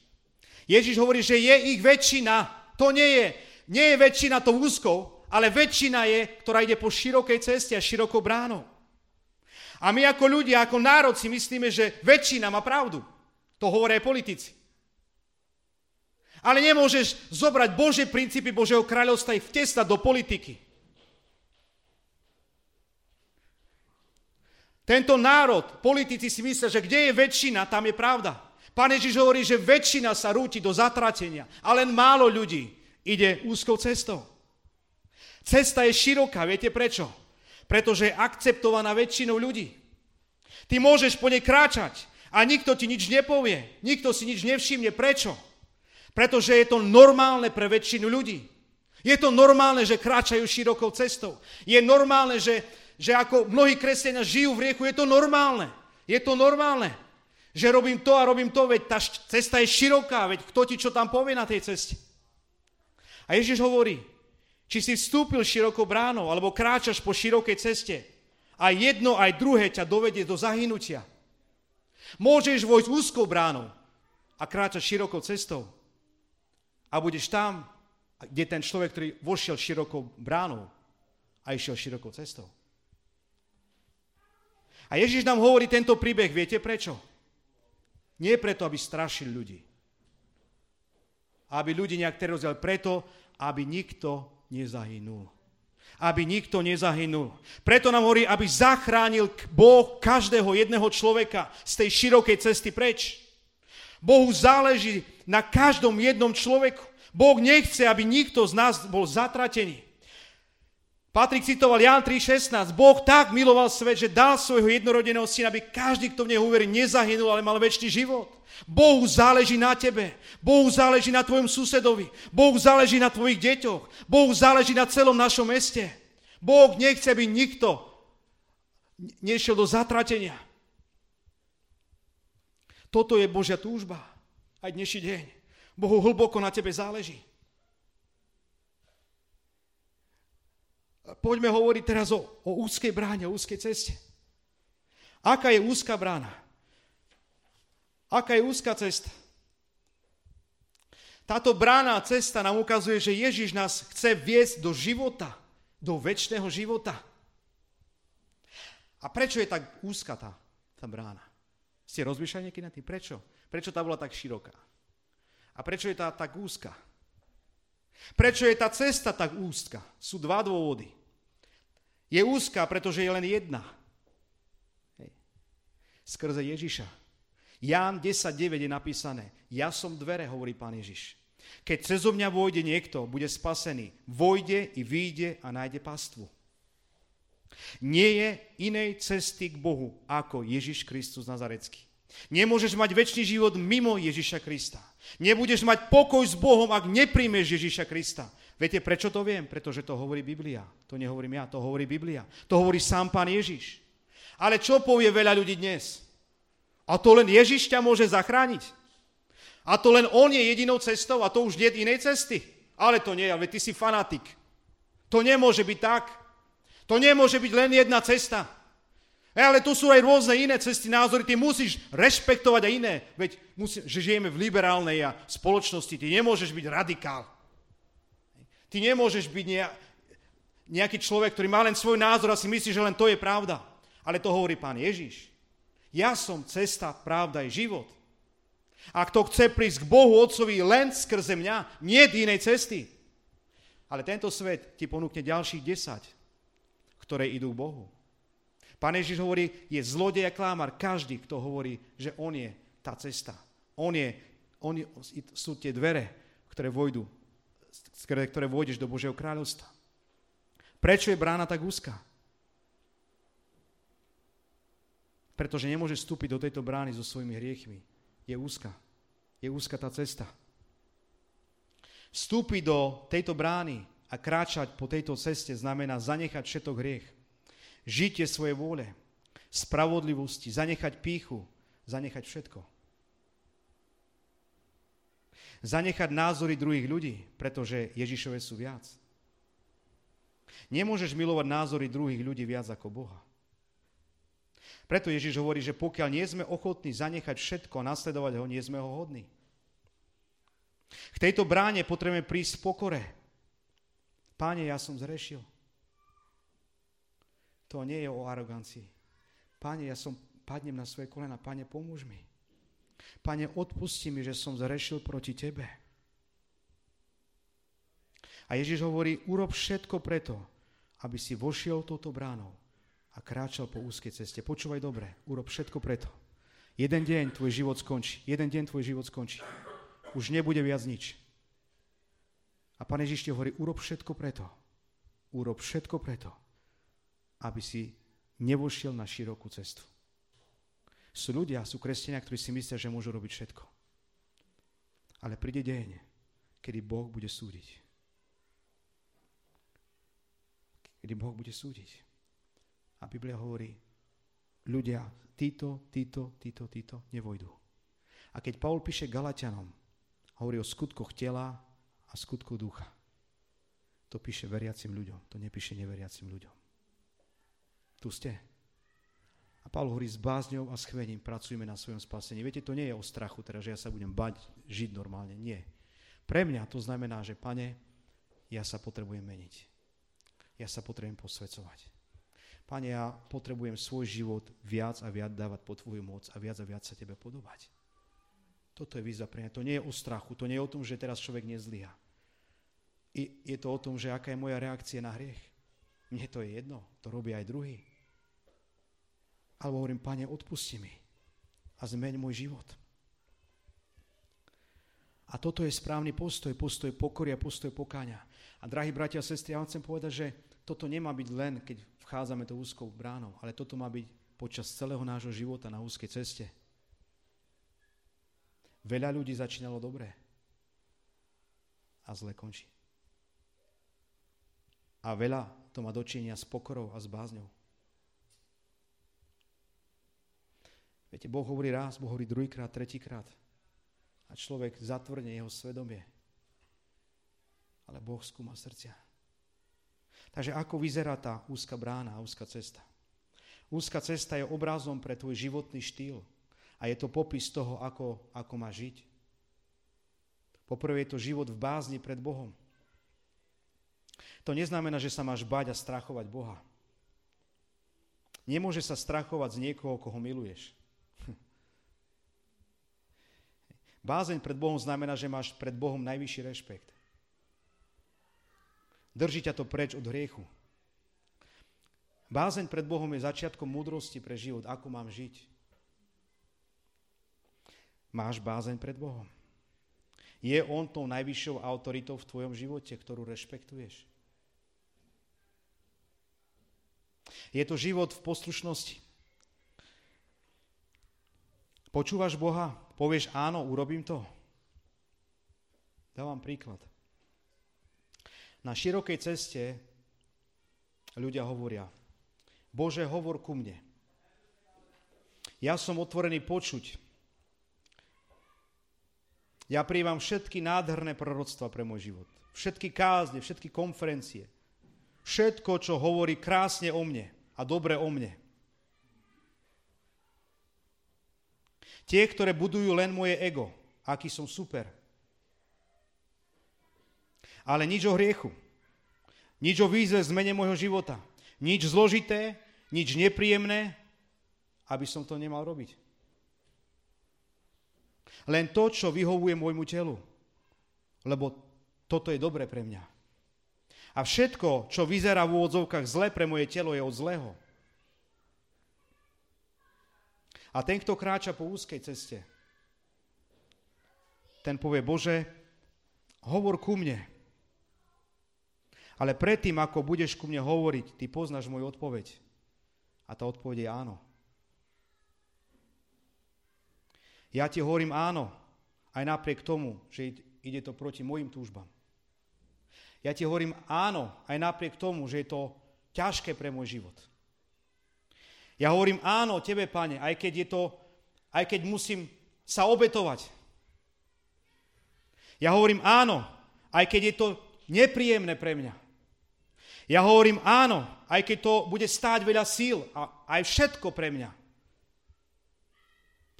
Ježiš hovorí, že je ich väčšina. To nie je, nie je väčšina to úzkou, ale väčšina je, ktorá ide po širokej ceste a širokou bránou. A my ako ľudia, ako národ si myslíme, že väčšina má pravdu. To hovoria aj politici. Ale nemôžeš zobrať Božie princípy Božieho kráľovstva ich vtestať do politiky. Tento národ, politici si myslia, že kde je väčšina, tam je pravda. Pán Ježiš hovorí, že väčšina sa rúti do zatratenia a len málo ľudí ide úzkou cestou. Cesta je široká, viete prečo? Pretože je akceptovaná väčšinou ľudí. Ty môžeš po nej kráčať a nikto ti nič nepovie, nikto si nič nevšimne. Prečo? Pretože je to normálne pre väčšinu ľudí. Je to normálne, že kráčajú širokou cestou. Je normálne, že že ako mnohí kresťania žijú v riechu, je to normálne. Je to normálne. Že robím to a robím to, veď tá cesta je široká, veď kto ti čo tam povie na tej ceste. A Ježiš hovorí, či si vstúpil širokou bránou, alebo kráčaš po širokej ceste, a jedno aj druhé ťa dovedie do zahynutia. Môžeš vojsť úzkou bránou a kráčať širokou cestou. A budeš tam, kde ten človek, ktorý vošiel širokou bránou a išiel širokou cestou. A Ježiš nám hovorí tento príbeh, viete prečo? Nie preto, aby strašil ľudí. Aby ľudí nejak terorizovali, preto, aby nikto nezahynul. aby nikto nezahynul. Preto nám hovorí, aby zachránil Boh každého jedného človeka z tej širokej cesty preč. Bohu záleží na každom jednom človeku. Boh nechce, aby nikto z nás bol zatratený. Patrik citoval Jan 3.16. Boh tak miloval svet, že dal svojho jednorodeného syna, aby každý, kto v neho uverí, nezahynul, ale mal väčší život. Bohu záleží na tebe. Bohu záleží na tvojom susedovi. Bohu záleží na tvojich deťoch. Bohu záleží na celom našom meste. Boh nechce, aby nikto nešiel do zatratenia. Toto je Božia túžba. Aj dnešný deň. Bohu hlboko na tebe záleží. poďme hovoriť teraz o, o úzkej bráne, o úzkej ceste. Aká je úzka brána? Aká je úzka cesta? Táto brána cesta nám ukazuje, že Ježiš nás chce viesť do života, do väčšného života. A prečo je tak úzka tá, tá brána? Ste rozmýšľali niekedy na tým? Prečo? Prečo tá bola tak široká? A prečo je tá tak úzka? Prečo je tá cesta tak úzka? Sú dva dôvody. Je úzka, pretože je len jedna. Hej. Skrze Ježiša. Ján 10.9 je napísané. Ja som dvere, hovorí pán Ježiš. Keď cez mňa vojde niekto, bude spasený. Vojde i vyjde a nájde pastvu. Nie je inej cesty k Bohu ako Ježiš Kristus Nazarecký. Nemôžeš mať väčší život mimo Ježiša Krista. Nebudeš mať pokoj s Bohom, ak nepríjmeš Ježiša Krista. Viete, prečo to viem? Pretože to hovorí Biblia. To nehovorím ja, to hovorí Biblia. To hovorí sám pán Ježiš. Ale čo povie veľa ľudí dnes? A to len Ježiš ťa môže zachrániť. A to len On je jedinou cestou a to už nie je inej cesty. Ale to nie, ale ty si fanatik. To nemôže byť tak. To nemôže byť len jedna cesta. E, ale tu sú aj rôzne iné cesty, názory, ty musíš rešpektovať aj iné. Veď, musí, že žijeme v liberálnej a spoločnosti, ty nemôžeš byť radikál. Ty nemôžeš byť nejaký človek, ktorý má len svoj názor a si myslí, že len to je pravda. Ale to hovorí pán Ježiš. Ja som cesta, pravda i život. A kto chce prísť k Bohu Otcovi len skrze mňa, nie inej cesty. Ale tento svet ti ponúkne ďalších desať, ktoré idú Bohu. Pán Ježiš hovorí, je zlodej a klámar každý, kto hovorí, že on je tá cesta. On je, on je, sú tie dvere, ktoré vojdu skrze ktoré vôjdeš do Božieho kráľovstva. Prečo je brána tak úzka? Pretože nemôžeš vstúpiť do tejto brány so svojimi hriechmi. Je úzka. Je úzka tá cesta. Vstúpiť do tejto brány a kráčať po tejto ceste znamená zanechať všetok hriech. Žitie svoje vôle, spravodlivosti, zanechať píchu, zanechať všetko zanechať názory druhých ľudí, pretože Ježišove sú viac. Nemôžeš milovať názory druhých ľudí viac ako Boha. Preto Ježiš hovorí, že pokiaľ nie sme ochotní zanechať všetko a nasledovať ho, nie sme ho hodní. K tejto bráne potrebujeme prísť v pokore. Páne, ja som zrešil. To nie je o arogancii. Páne, ja som padnem na svoje kolena. Páne, pomôž mi. Pane, odpusti mi, že som zrešil proti Tebe. A Ježiš hovorí, urob všetko preto, aby si vošiel touto bránou a kráčal po úzkej ceste. Počúvaj dobre, urob všetko preto. Jeden deň tvoj život skončí. Jeden deň tvoj život skončí. Už nebude viac nič. A Pán Ježiš ti hovorí, urob všetko preto. Urob všetko preto, aby si nevošiel na širokú cestu. Sú ľudia, sú kresťania, ktorí si myslia, že môžu robiť všetko. Ale príde deň, kedy Boh bude súdiť. Kedy Boh bude súdiť. A Biblia hovorí, ľudia, títo, títo, títo, títo nevojdu. A keď Paul píše Galatianom, hovorí o skutkoch tela a skutkoch ducha. To píše veriacim ľuďom, to nepíše neveriacim ľuďom. Tu ste. A Pavel hovorí, s bázňou a schvením pracujeme na svojom spasení. Viete, to nie je o strachu, teda, že ja sa budem bať žiť normálne. Nie. Pre mňa to znamená, že pane, ja sa potrebujem meniť. Ja sa potrebujem posvecovať. Pane, ja potrebujem svoj život viac a viac dávať pod Tvoju moc a viac a viac sa Tebe podobať. Toto je výzva pre mňa. To nie je o strachu, to nie je o tom, že teraz človek nezlyha. Je to o tom, že aká je moja reakcia na hriech. Mne to je jedno, to robia aj druhý. Alebo hovorím, pane, odpusti mi a zmeň môj život. A toto je správny postoj, postoj pokory a postoj pokáňa. A drahí bratia a sestry, ja vám chcem povedať, že toto nemá byť len, keď vchádzame do úzkou bránou, ale toto má byť počas celého nášho života na úzkej ceste. Veľa ľudí začínalo dobre a zle končí. A veľa to má dočinia s pokorou a s bázňou. Viete, Boh hovorí raz, Boh hovorí druhýkrát, tretíkrát a človek zatvrdne jeho svedomie. Ale Boh skúma srdcia. Takže ako vyzerá tá úzka brána a úzka cesta? Úzka cesta je obrazom pre tvoj životný štýl a je to popis toho, ako, ako má žiť. Poprvé je to život v bázni pred Bohom. To neznamená, že sa máš bať a strachovať Boha. Nemôže sa strachovať z niekoho, koho miluješ. Bázeň pred Bohom znamená, že máš pred Bohom najvyšší rešpekt. Drží ťa to preč od hriechu. Bázeň pred Bohom je začiatkom múdrosti pre život, ako mám žiť. Máš bázeň pred Bohom. Je On tou najvyššou autoritou v tvojom živote, ktorú rešpektuješ. Je to život v poslušnosti. Počúvaš Boha? Povieš áno, urobím to? Dávam príklad. Na širokej ceste ľudia hovoria, Bože, hovor ku mne. Ja som otvorený počuť. Ja príjmam všetky nádherné proroctva pre môj život. Všetky kázne, všetky konferencie. Všetko, čo hovorí krásne o mne a dobre o mne. Tie, ktoré budujú len moje ego, aký som super. Ale nič o hriechu. Nič o výzve zmene môjho života. Nič zložité, nič nepríjemné, aby som to nemal robiť. Len to, čo vyhovuje môjmu telu. Lebo toto je dobre pre mňa. A všetko, čo vyzerá v úvodzovkách zle pre moje telo, je od zlého. A ten, kto kráča po úzkej ceste, ten povie, Bože, hovor ku mne. Ale predtým, ako budeš ku mne hovoriť, ty poznáš moju odpoveď. A tá odpoveď je áno. Ja ti hovorím áno, aj napriek tomu, že ide to proti mojim túžbám. Ja ti hovorím áno, aj napriek tomu, že je to ťažké pre môj život. Ja hovorím áno tebe, pane, aj keď je to, aj keď musím sa obetovať. Ja hovorím áno, aj keď je to nepríjemné pre mňa. Ja hovorím áno, aj keď to bude stáť veľa síl a aj všetko pre mňa.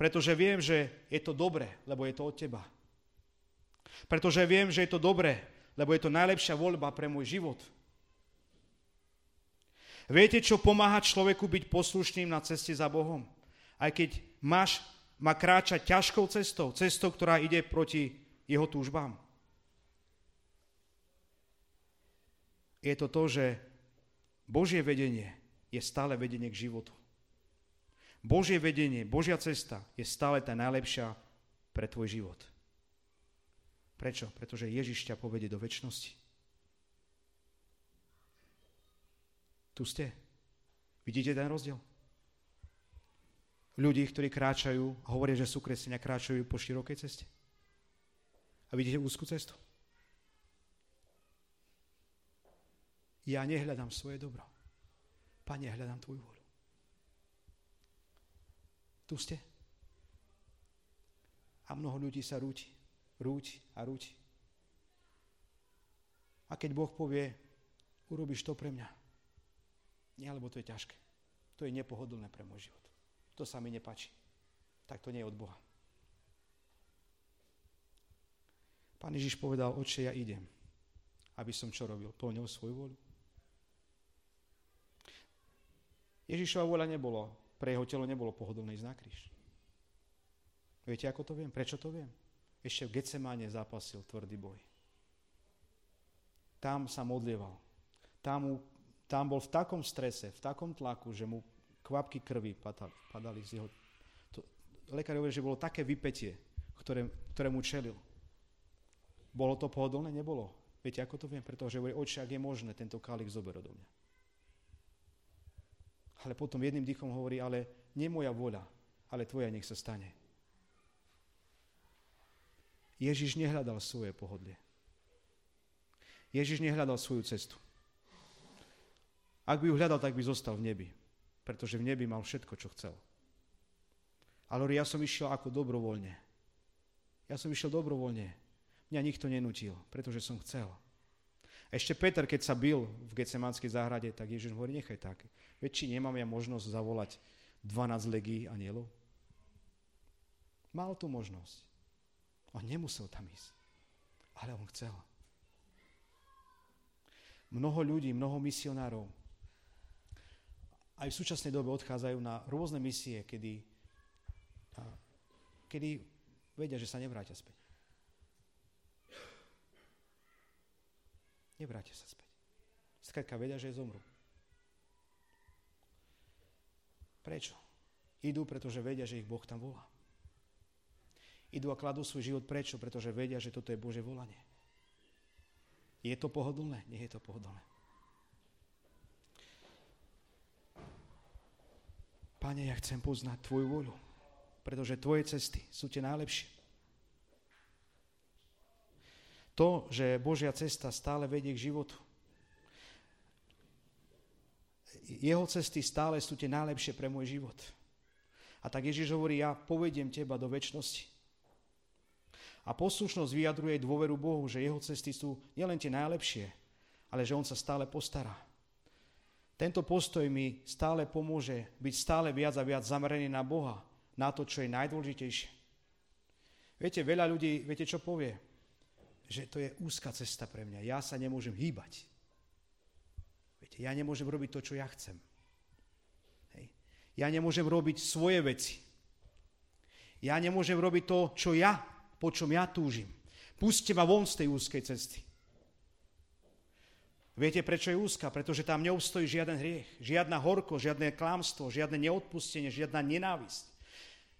Pretože viem, že je to dobré, lebo je to od teba. Pretože viem, že je to dobré, lebo je to najlepšia voľba pre môj život. Viete, čo pomáha človeku byť poslušným na ceste za Bohom? Aj keď máš, má kráčať ťažkou cestou, cestou, ktorá ide proti jeho túžbám. Je to to, že Božie vedenie je stále vedenie k životu. Božie vedenie, Božia cesta je stále tá najlepšia pre tvoj život. Prečo? Pretože Ježiš ťa povedie do väčšnosti. Tu ste. Vidíte ten rozdiel? Ľudí, ktorí kráčajú hovoria, že sú kresťania, kráčajú po širokej ceste. A vidíte úzkú cestu? Ja nehľadám svoje dobro. Pane, hľadám Tvoju vôľu. Tu ste. A mnoho ľudí sa rúti, rúti a rúti. A keď Boh povie, urobíš to pre mňa, nie, lebo to je ťažké. To je nepohodlné pre môj život. To sa mi nepáči. Tak to nie je od Boha. Pán Ježiš povedal, oče, ja idem, aby som čo robil? Plnil svoju voľu. Ježišova voľa nebolo, pre jeho telo nebolo pohodlné ísť na kríž. Viete, ako to viem? Prečo to viem? Ešte v Getsemáne zápasil tvrdý boj. Tam sa modlieval. Tam tam bol v takom strese, v takom tlaku, že mu kvapky krvi padali, padali z jeho... To, lekár hovorí, že bolo také vypetie, ktoré, mu čelil. Bolo to pohodlné? Nebolo. Viete, ako to viem? Pretože hovorí, oče, ak je možné, tento kálik zober do mňa. Ale potom jedným dýchom hovorí, ale nie moja voľa, ale tvoja nech sa stane. Ježiš nehľadal svoje pohodlie. Ježiš nehľadal svoju cestu. Ak by ju hľadal, tak by zostal v nebi, pretože v nebi mal všetko, čo chcel. Ale ja som išiel ako dobrovoľne. Ja som išiel dobrovoľne. Mňa nikto nenútil, pretože som chcel. Ešte Peter, keď sa bil v Getsemanskej záhrade, tak Ježiš hovorí, nechaj tak. Veď či nemám ja možnosť zavolať 12 legí anielov? Mal tú možnosť. On nemusel tam ísť, ale on chcel. Mnoho ľudí, mnoho misionárov aj v súčasnej dobe odchádzajú na rôzne misie, kedy, kedy vedia, že sa nevrátia späť. Nevrátia sa späť. Skrátka vedia, že zomru. Prečo? Idú, pretože vedia, že ich Boh tam volá. Idú a kladú svoj život prečo? Pretože vedia, že toto je Bože volanie. Je to pohodlné? Nie je to pohodlné. Pane, ja chcem poznať Tvoju voľu, pretože Tvoje cesty sú tie najlepšie. To, že Božia cesta stále vedie k životu. Jeho cesty stále sú tie najlepšie pre môj život. A tak Ježiš hovorí, ja povediem teba do väčšnosti. A poslušnosť vyjadruje dôveru Bohu, že jeho cesty sú nielen tie najlepšie, ale že on sa stále postará. Tento postoj mi stále pomôže byť stále viac a viac zameraný na Boha, na to, čo je najdôležitejšie. Viete, veľa ľudí, viete, čo povie? Že to je úzka cesta pre mňa. Ja sa nemôžem hýbať. Viete, ja nemôžem robiť to, čo ja chcem. Hej. Ja nemôžem robiť svoje veci. Ja nemôžem robiť to, čo ja po čom ja túžim. Puste ma von z tej úzkej cesty. Viete, prečo je úzka? Pretože tam neustojí žiaden hriech, žiadna horko, žiadne klamstvo, žiadne neodpustenie, žiadna nenávisť,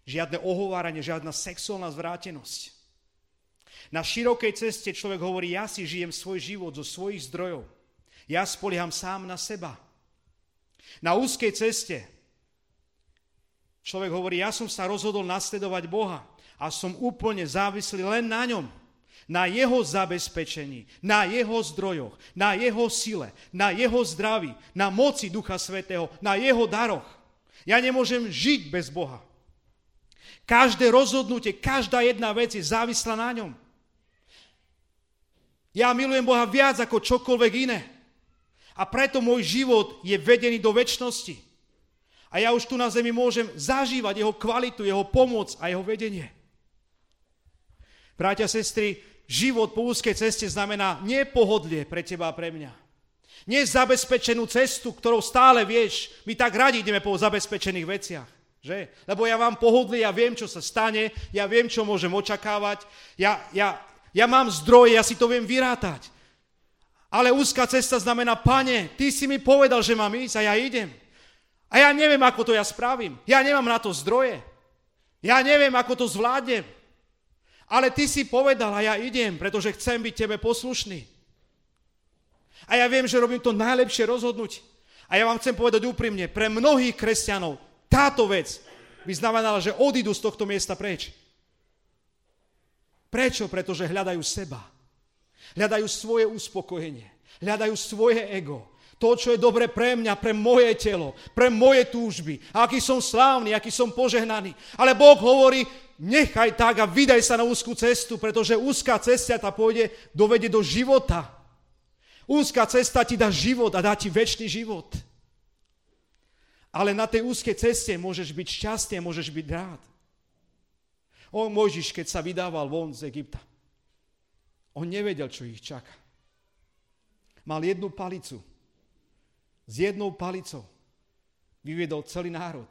žiadne ohováranie, žiadna sexuálna zvrátenosť. Na širokej ceste človek hovorí, ja si žijem svoj život zo svojich zdrojov. Ja spolieham sám na seba. Na úzkej ceste človek hovorí, ja som sa rozhodol nasledovať Boha a som úplne závislý len na ňom. Na jeho zabezpečení, na jeho zdrojoch, na jeho sile, na jeho zdraví, na moci Ducha Svetého, na jeho daroch. Ja nemôžem žiť bez Boha. Každé rozhodnutie, každá jedna vec je závislá na ňom. Ja milujem Boha viac ako čokoľvek iné. A preto môj život je vedený do väčšnosti. A ja už tu na zemi môžem zažívať jeho kvalitu, jeho pomoc a jeho vedenie. Bratia, sestry, život po úzkej ceste znamená nepohodlie pre teba a pre mňa. Nezabezpečenú cestu, ktorou stále vieš, my tak radi ideme po zabezpečených veciach. Že? Lebo ja vám pohodlie, ja viem, čo sa stane, ja viem, čo môžem očakávať, ja, ja, ja mám zdroje, ja si to viem vyrátať. Ale úzka cesta znamená, pane, ty si mi povedal, že mám ísť a ja idem. A ja neviem, ako to ja spravím. Ja nemám na to zdroje. Ja neviem, ako to zvládnem. Ale ty si povedal a ja idem, pretože chcem byť tebe poslušný. A ja viem, že robím to najlepšie rozhodnutie. A ja vám chcem povedať úprimne, pre mnohých kresťanov táto vec by znamenala, že odídu z tohto miesta preč. Prečo? Pretože hľadajú seba. Hľadajú svoje uspokojenie. Hľadajú svoje ego. To, čo je dobre pre mňa, pre moje telo, pre moje túžby. A aký som slávny, aký som požehnaný. Ale Boh hovorí, nechaj tak a vydaj sa na úzkú cestu, pretože úzká cesta ta pôjde, dovede do života. Úzká cesta ti dá život a dá ti väčší život. Ale na tej úzkej ceste môžeš byť šťastný môžeš byť rád. O Mojžiš, keď sa vydával von z Egypta, on nevedel, čo ich čaká. Mal jednu palicu. S jednou palicou vyviedol celý národ.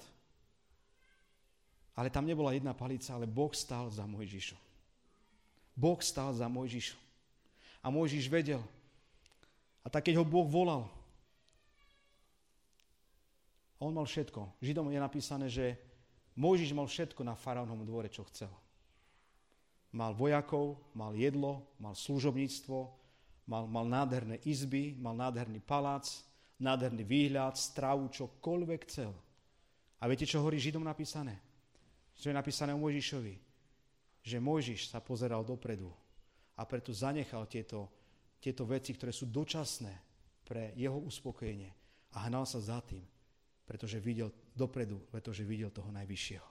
Ale tam nebola jedna palica, ale Boh stál za Mojžišom. Boh stál za Mojžišom. A Mojžiš vedel. A tak keď ho Boh volal, On mal všetko. Židom je napísané, že Mojžiš mal všetko na faraónom dvore, čo chcel. Mal vojakov, mal jedlo, mal služobníctvo, mal, mal nádherné izby, mal nádherný palác, nádherný výhľad, stravu, čokoľvek chcel. A viete, čo hovorí Židom napísané? Čo je napísané o Mojžišovi? Že Mojžiš sa pozeral dopredu a preto zanechal tieto, tieto veci, ktoré sú dočasné pre jeho uspokojenie a hnal sa za tým, pretože videl dopredu, pretože videl toho najvyššieho.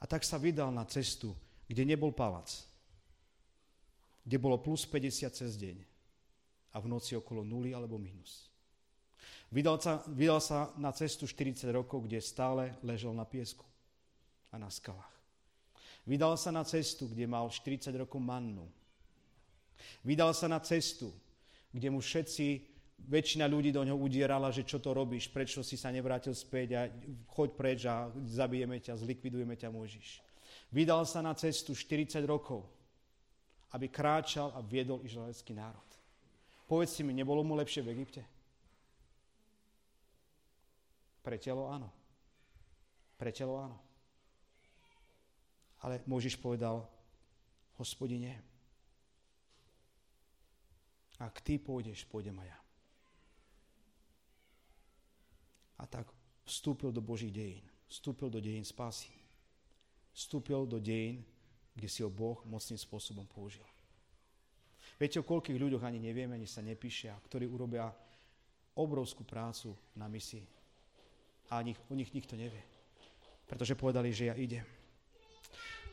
A tak sa vydal na cestu, kde nebol palac, kde bolo plus 50 cez deň a v noci okolo nuly alebo minus. Vydal sa, vydal sa na cestu 40 rokov, kde stále ležel na piesku a na skalách. Vydal sa na cestu, kde mal 40 rokov mannu. Vydal sa na cestu, kde mu všetci, väčšina ľudí do ňoho udierala, že čo to robíš, prečo si sa nevrátil späť a choď preč a zabijeme ťa, zlikvidujeme ťa, môžiš. Vydal sa na cestu 40 rokov, aby kráčal a viedol izraelský národ. Povedz si mi, nebolo mu lepšie v Egypte? Pre telo áno. Pre telo áno. Ale Mojžiš povedal, hospodine, ak ty pôjdeš, pôjdem aj ja. A tak vstúpil do Božích dejín. Vstúpil do dejín spásy vstúpil do dejín, kde si ho Boh mocným spôsobom použil. Viete, o koľkých ľuďoch ani nevieme, ani sa nepíšia, ktorí urobia obrovskú prácu na misii. A o nich, o nich nikto nevie. Pretože povedali, že ja idem.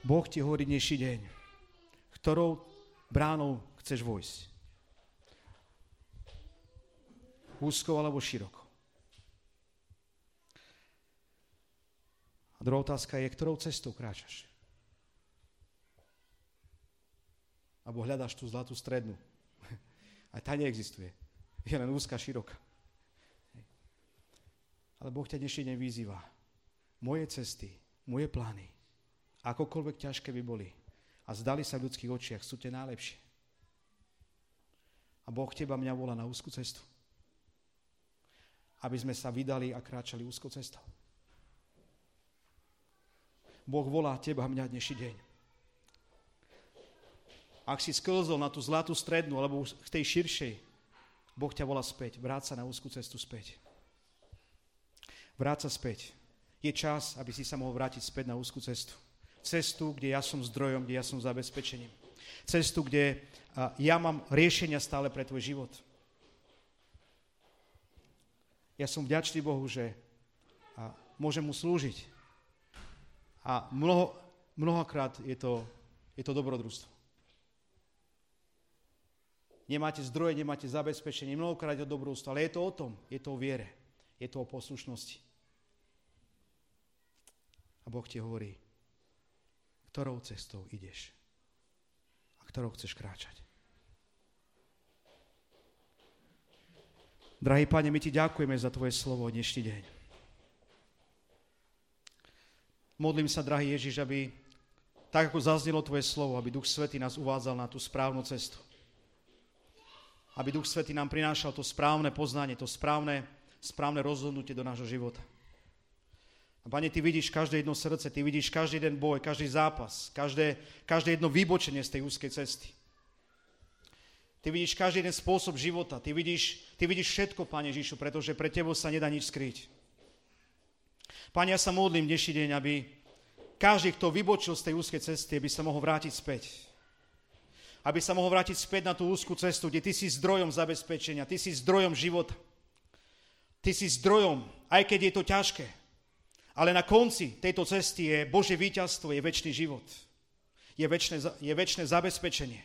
Boh ti hovorí dnešný deň, ktorou bránou chceš vojsť. Úzkou alebo široko. A druhá otázka je, ktorou cestou kráčaš? Abo hľadáš tú zlatú strednú. Aj tá neexistuje. Je len úzka, široká. Ale Boh ťa dnešný deň vyzýva. Moje cesty, moje plány, akokoľvek ťažké by boli a zdali sa v ľudských očiach, sú tie najlepšie. A Boh teba mňa volá na úzku cestu. Aby sme sa vydali a kráčali úzkou cestou. Boh volá teba mňa dnešný deň. Ak si sklzol na tú zlatú strednú alebo v tej širšej, Boh ťa volá späť. Vráť sa na úzkú cestu späť. Vráť sa späť. Je čas, aby si sa mohol vrátiť späť na úzkú cestu. Cestu, kde ja som zdrojom, kde ja som zabezpečením. Cestu, kde ja mám riešenia stále pre tvoj život. Ja som vďačný Bohu, že môžem mu slúžiť a mnoho, mnohokrát je to, je to dobrodružstvo. Nemáte zdroje, nemáte zabezpečenie, mnohokrát je to dobrodružstvo, ale je to o tom, je to o viere, je to o poslušnosti. A Boh ti hovorí, ktorou cestou ideš a ktorou chceš kráčať. Drahý Pane, my ti ďakujeme za Tvoje slovo dnešný deň. Modlím sa, drahý Ježiš, aby tak ako zaznelo Tvoje slovo, aby Duch Svety nás uvádzal na tú správnu cestu. Aby Duch Svety nám prinášal to správne poznanie, to správne, správne rozhodnutie do nášho života. Pane, Ty vidíš každé jedno srdce, Ty vidíš každý jeden boj, každý zápas, každé, každé jedno vybočenie z tej úzkej cesty. Ty vidíš každý jeden spôsob života, Ty vidíš, ty vidíš všetko, Pane Ježišu, pretože pre Tebou sa nedá nič skryť. Pane, ja sa modlím dnešný deň, aby každý, kto vybočil z tej úzkej cesty, aby sa mohol vrátiť späť. Aby sa mohol vrátiť späť na tú úzkú cestu, kde ty si zdrojom zabezpečenia, ty si zdrojom života. Ty si zdrojom, aj keď je to ťažké. Ale na konci tejto cesty je Bože víťazstvo, je väčší život. Je väčšie, je zabezpečenie.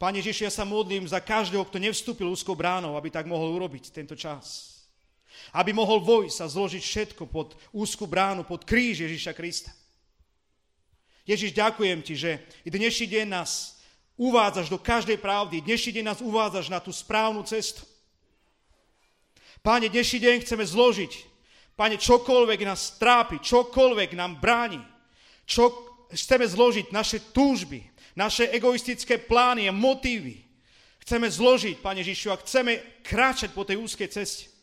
Pane Ježiš, ja sa modlím za každého, kto nevstúpil úzkou bránou, aby tak mohol urobiť tento čas. Aby mohol vojsť a zložiť všetko pod úzku bránu, pod kríž Ježiša Krista. Ježiš, ďakujem ti, že dnešný deň nás uvádzaš do každej pravdy. Dnešný deň nás uvádzaš na tú správnu cestu. Páne, dnešný deň chceme zložiť. Pane, čokoľvek nás trápi, čokoľvek nám bráni, čo chceme zložiť naše túžby, naše egoistické plány a motívy. Chceme zložiť, Pane Žišu, a chceme kráčať po tej úzkej ceste.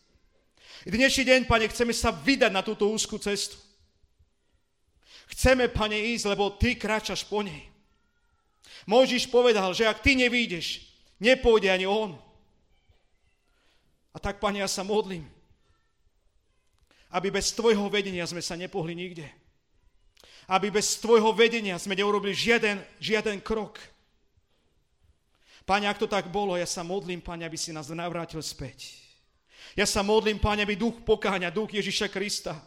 Dnešný deň, Pane, chceme sa vydať na túto úzkú cestu. Chceme, Pane, ísť, lebo Ty kráčaš po nej. Môžiš povedal, že ak Ty nevídeš, nepôjde ani On. A tak, Pane, ja sa modlím, aby bez Tvojho vedenia sme sa nepohli nikde. Aby bez Tvojho vedenia sme neurobili žiaden, žiaden krok. Pane, ak to tak bolo, ja sa modlím, Pane, aby si nás navrátil späť. Ja sa modlím, Pane, aby duch pokáňa, duch Ježiša Krista,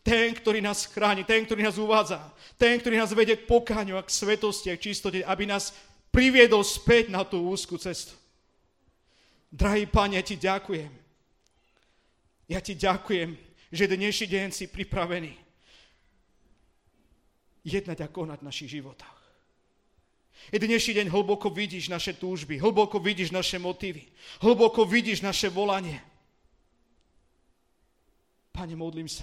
ten, ktorý nás chráni, ten, ktorý nás uvádza, ten, ktorý nás vedie k pokáňu a k svetosti a k čistote, aby nás priviedol späť na tú úzkú cestu. Drahý Pane, ja ti ďakujem. Ja ti ďakujem, že dnešný deň si pripravený jednať a konať v našich životách. I dnešný deň hlboko vidíš naše túžby, hlboko vidíš naše motívy, hlboko vidíš naše volanie. Pane, modlím sa,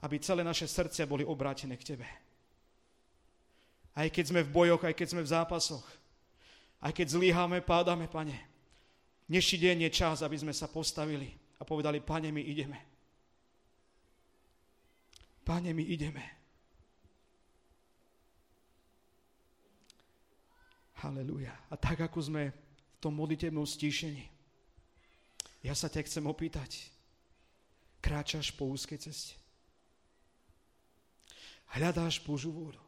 aby celé naše srdcia boli obrátené k Tebe. Aj keď sme v bojoch, aj keď sme v zápasoch, aj keď zlíhame, pádame, Pane. Dnešný deň je čas, aby sme sa postavili a povedali, Pane, my ideme. Pane, my ideme. Halelúja. A tak, ako sme v tom modlitebnom stíšení, ja sa ťa chcem opýtať, Kráčaš po úzkej ceste. Hľadáš Božú vôľu.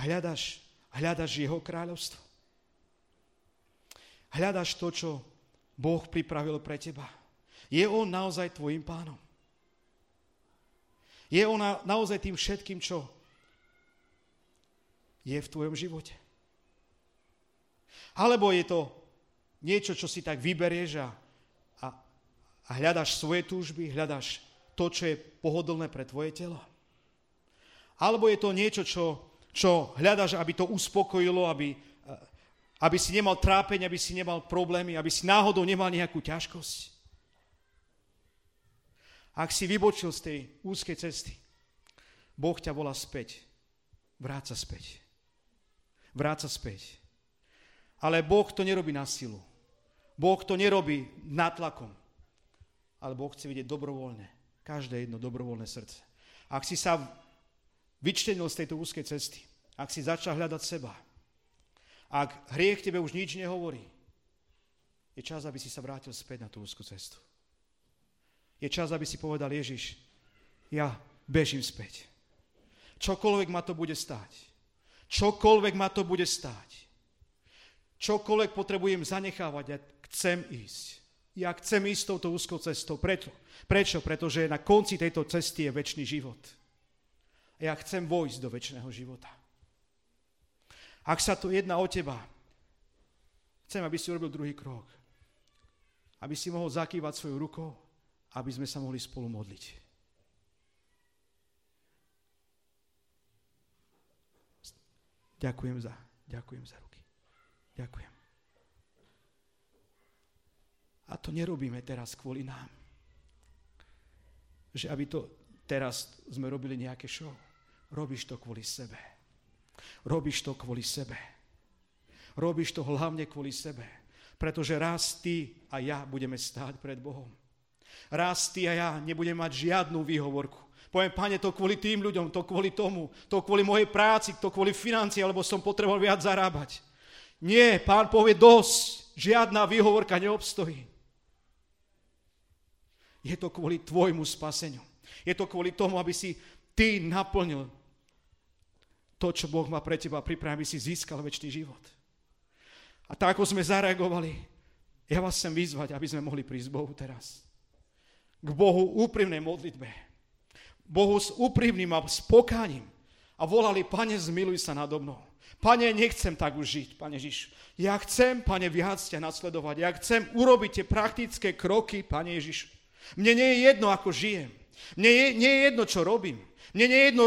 Hľadaš, hľadaš Jeho kráľovstvo. Hľadaš to, čo Boh pripravil pre teba. Je On naozaj tvojim pánom. Je On naozaj tým všetkým, čo je v tvojom živote. Alebo je to niečo, čo si tak vyberieš a a hľadaš svoje túžby, hľadaš to, čo je pohodlné pre tvoje telo? Alebo je to niečo, čo, čo hľadaš, aby to uspokojilo, aby, aby si nemal trápenie, aby si nemal problémy, aby si náhodou nemal nejakú ťažkosť? Ak si vybočil z tej úzkej cesty, Boh ťa volá späť. Vráca späť. Vráca späť. Ale Boh to nerobí na silu. Boh to nerobí natlakom ale Boh chce vidieť dobrovoľne. Každé jedno dobrovoľné srdce. Ak si sa vyčtenil z tejto úzkej cesty, ak si začal hľadať seba, ak hriech tebe už nič nehovorí, je čas, aby si sa vrátil späť na tú úzkú cestu. Je čas, aby si povedal, Ježiš, ja bežím späť. Čokoľvek ma to bude stáť. Čokoľvek ma to bude stáť. Čokoľvek potrebujem zanechávať, ja chcem ísť. Ja chcem ísť touto úzkou cestou. Preto. Prečo? Pretože na konci tejto cesty je väčší život. A ja chcem vojsť do väčšného života. Ak sa to jedná o teba, chcem, aby si urobil druhý krok. Aby si mohol zakývať svoju rukou, aby sme sa mohli spolu modliť. Ďakujem za, ďakujem za ruky. Ďakujem. A to nerobíme teraz kvôli nám. Že aby to teraz sme robili nejaké show. Robíš to kvôli sebe. Robíš to kvôli sebe. Robíš to hlavne kvôli sebe. Pretože raz ty a ja budeme stáť pred Bohom. Raz ty a ja nebudeme mať žiadnu výhovorku. Poviem, pane, to kvôli tým ľuďom, to kvôli tomu, to kvôli mojej práci, to kvôli financii, alebo som potreboval viac zarábať. Nie, pán povie dosť, žiadna výhovorka neobstojí. Je to kvôli tvojmu spaseniu. Je to kvôli tomu, aby si ty naplnil to, čo Boh má pre teba pripravený, aby si získal väčší život. A tak, ako sme zareagovali, ja vás chcem vyzvať, aby sme mohli prísť Bohu teraz. K Bohu úprimnej modlitbe. Bohu s úprimným a spokáním. A volali, Pane, zmiluj sa nado mnou. Pane, nechcem tak už žiť, Pane Ježiš. Ja chcem, Pane, viac ťa nasledovať. Ja chcem urobiť tie praktické kroky, Pane Ježiš. Mne nie je jedno, ako žijem. Mne je, nie je jedno, čo robím. Mne nie je jedno,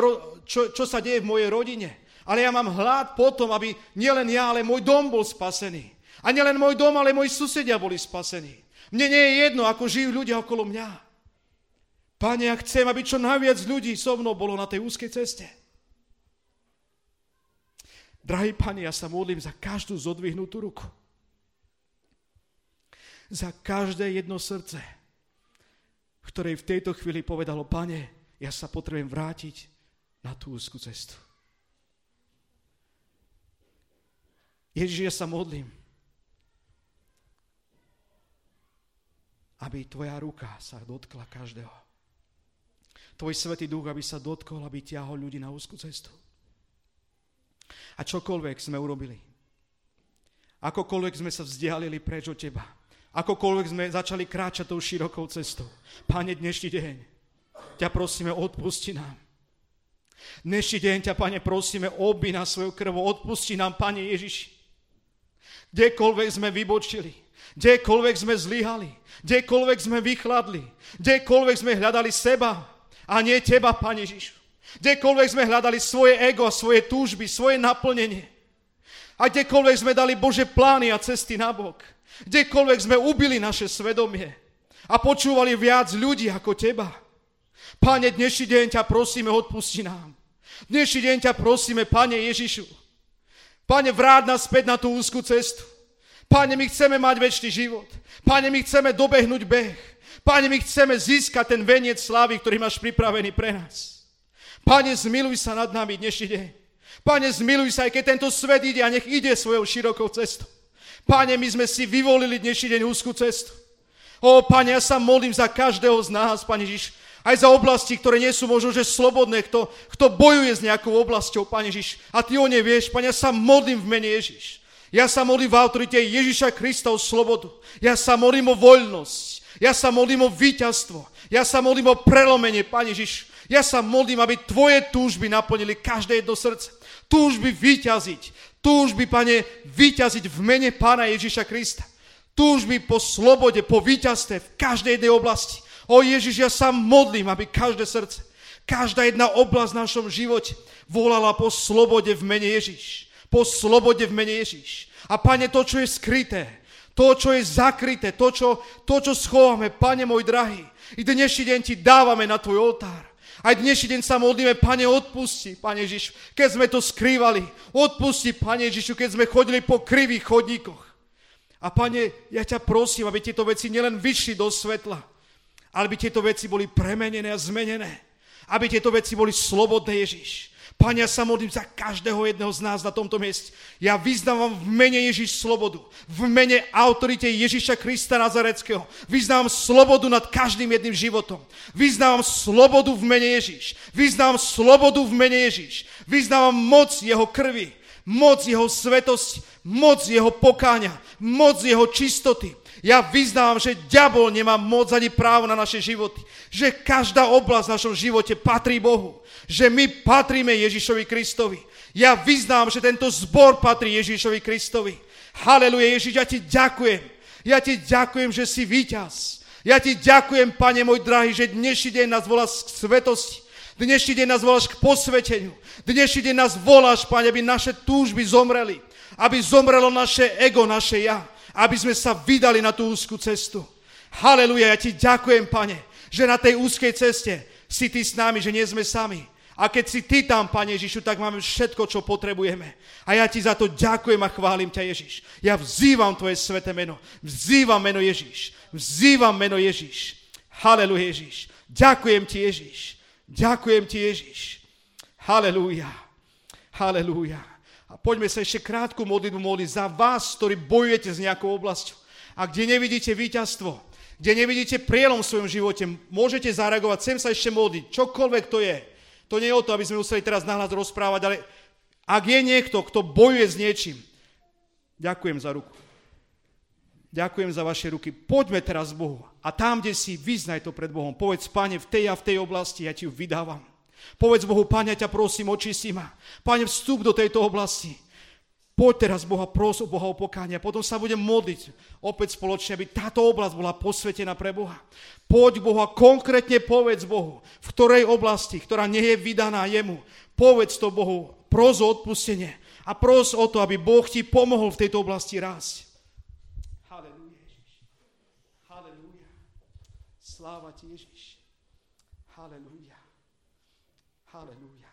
čo, čo sa deje v mojej rodine. Ale ja mám hlad potom, aby nielen ja, ale môj dom bol spasený. A nielen môj dom, ale moji susedia boli spasení. Mne nie je jedno, ako žijú ľudia okolo mňa. Pane, ja chcem, aby čo najviac ľudí so mnou bolo na tej úzkej ceste. Drahý Pane, ja sa modlím za každú zodvihnutú ruku. za každé jedno srdce, ktoré v tejto chvíli povedalo, pane, ja sa potrebujem vrátiť na tú úzkú cestu. Ježiš, ja sa modlím, aby tvoja ruka sa dotkla každého. Tvoj svetý duch, aby sa dotkol, aby ťahol ľudí na úzkú cestu. A čokoľvek sme urobili, akokoľvek sme sa vzdialili preč od Teba, akokoľvek sme začali kráčať tou širokou cestou, Pane, dnešný deň, ťa prosíme, odpusti nám. Dnešný deň ťa, Pane, prosíme, obi na svoju krvo, odpusti nám, Pane Ježiši. Kdekoľvek sme vybočili, kdekoľvek sme zlyhali, kdekoľvek sme vychladli, kdekoľvek sme hľadali seba a nie Teba, Pane Ježišu. Kdekoľvek sme hľadali svoje ego, svoje túžby, svoje naplnenie. A kdekoľvek sme dali Bože plány a cesty na bok. Kdekoľvek sme ubili naše svedomie a počúvali viac ľudí ako Teba. Pane, dnešný deň ťa prosíme, odpusti nám. Dnešný deň ťa prosíme, Pane Ježišu. Pane, vráť nás späť na tú úzkú cestu. Pane, my chceme mať väčší život. Pane, my chceme dobehnúť beh. Pane, my chceme získať ten veniec slávy, ktorý máš pripravený pre nás. Pane, zmiluj sa nad nami dnešný deň. Pane, zmiluj sa, aj keď tento svet ide a nech ide svojou širokou cestou. Pane, my sme si vyvolili dnešný deň úzkú cestu. O, Pane, ja sa modlím za každého z nás, Pane Ježiš, aj za oblasti, ktoré nie sú možno, že slobodné, kto, kto bojuje s nejakou oblasťou, Pane Ježiš, a Ty o nej vieš, Pane, ja sa modlím v mene Ježiš. Ja sa modlím v autorite Ježiša Krista o slobodu. Ja sa modlím o voľnosť. Ja sa modlím o víťazstvo. Ja sa modlím o prelomenie, Pane Ježiš. Ja sa modlím, aby Tvoje túžby naplnili každé jedno srdce. Túžby vyťaziť. Túžby, Pane, vyťaziť v mene Pána Ježiša Krista. Túžby po slobode, po víťazstve v každej jednej oblasti. O Ježiš, ja sa modlím, aby každé srdce, každá jedna oblasť v našom živote volala po slobode v mene Ježiš. Po slobode v mene Ježiš. A Pane, to, čo je skryté, to, čo je zakryté, to, čo, to, čo schováme, Pane môj drahý, i dnešný deň Ti dávame na Tvoj oltár. Aj dnešný deň sa modlíme, Pane, odpusti, Pane Ježiš, keď sme to skrývali. Odpusti, Pane Ježišu, keď sme chodili po krivých chodníkoch. A Pane, ja ťa prosím, aby tieto veci nielen vyšli do svetla, aby tieto veci boli premenené a zmenené. Aby tieto veci boli slobodné, Ježiš. Pane, ja sa modlím za každého jedného z nás na tomto mieste. Ja vyznávam v mene Ježiš slobodu. V mene autorite Ježiša Krista Nazareckého. Vyznávam slobodu nad každým jedným životom. Vyznávam slobodu v mene Ježiš. Vyznávam slobodu v mene Ježiš. Vyznávam moc jeho krvi. Moc jeho svetosti. Moc jeho pokáňa. Moc jeho čistoty. Ja vyznávam, že diabol nemá moc ani právo na naše životy. Že každá oblasť v našom živote patrí Bohu že my patríme Ježišovi Kristovi. Ja vyznám, že tento zbor patrí Ježišovi Kristovi. Haleluja, Ježiš, ja ti ďakujem. Ja ti ďakujem, že si víťaz. Ja ti ďakujem, Pane môj drahý, že dnešný deň nás voláš k svetosti. Dnešný deň nás voláš k posveteniu. Dnešný deň nás voláš, Pane, aby naše túžby zomreli. Aby zomrelo naše ego, naše ja. Aby sme sa vydali na tú úzkú cestu. Haleluja, ja ti ďakujem, Pane, že na tej úzkej ceste si ty s nami, že nie sme sami a keď si ty tam, Pane Ježišu, tak máme všetko, čo potrebujeme. A ja ti za to ďakujem a chválim ťa, Ježiš. Ja vzývam tvoje sveté meno. Vzývam meno Ježiš. Vzývam meno Ježiš. Haleluja, Ježiš. Ďakujem ti, Ježiš. Ďakujem ti, Ježiš. Halelúja. Halelúja. A poďme sa ešte krátku modlitbu modliť za vás, ktorí bojujete s nejakou oblasťou. A kde nevidíte víťazstvo, kde nevidíte prielom v svojom živote, môžete zareagovať, chcem sa ešte modliť, čokoľvek to je to nie je o to, aby sme museli teraz nahlas rozprávať, ale ak je niekto, kto bojuje s niečím, ďakujem za ruku. Ďakujem za vaše ruky. Poďme teraz Bohu. A tam, kde si, vyznaj to pred Bohom. Povedz, Pane, v tej a v tej oblasti ja ti ju vydávam. Povedz Bohu, Pane, ťa prosím, očisti ma. Pane, vstup do tejto oblasti. Poď teraz Boha, pros o Boha o pokánie. Potom sa budem modliť opäť spoločne, aby táto oblasť bola posvetená pre Boha. Poď a konkrétne povedz Bohu, v ktorej oblasti, ktorá nie je vydaná jemu. Povedz to Bohu, pros o odpustenie a pros o to, aby Boh ti pomohol v tejto oblasti rásť. Halelúja, Ježiš. Halelúja. Sláva ti, Ježiš. Halelúja. Halelúja.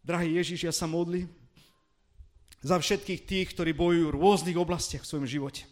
Drahý Ježiš, ja sa modlím, za všetkých tých, ktorí bojujú v rôznych oblastiach v svojom živote.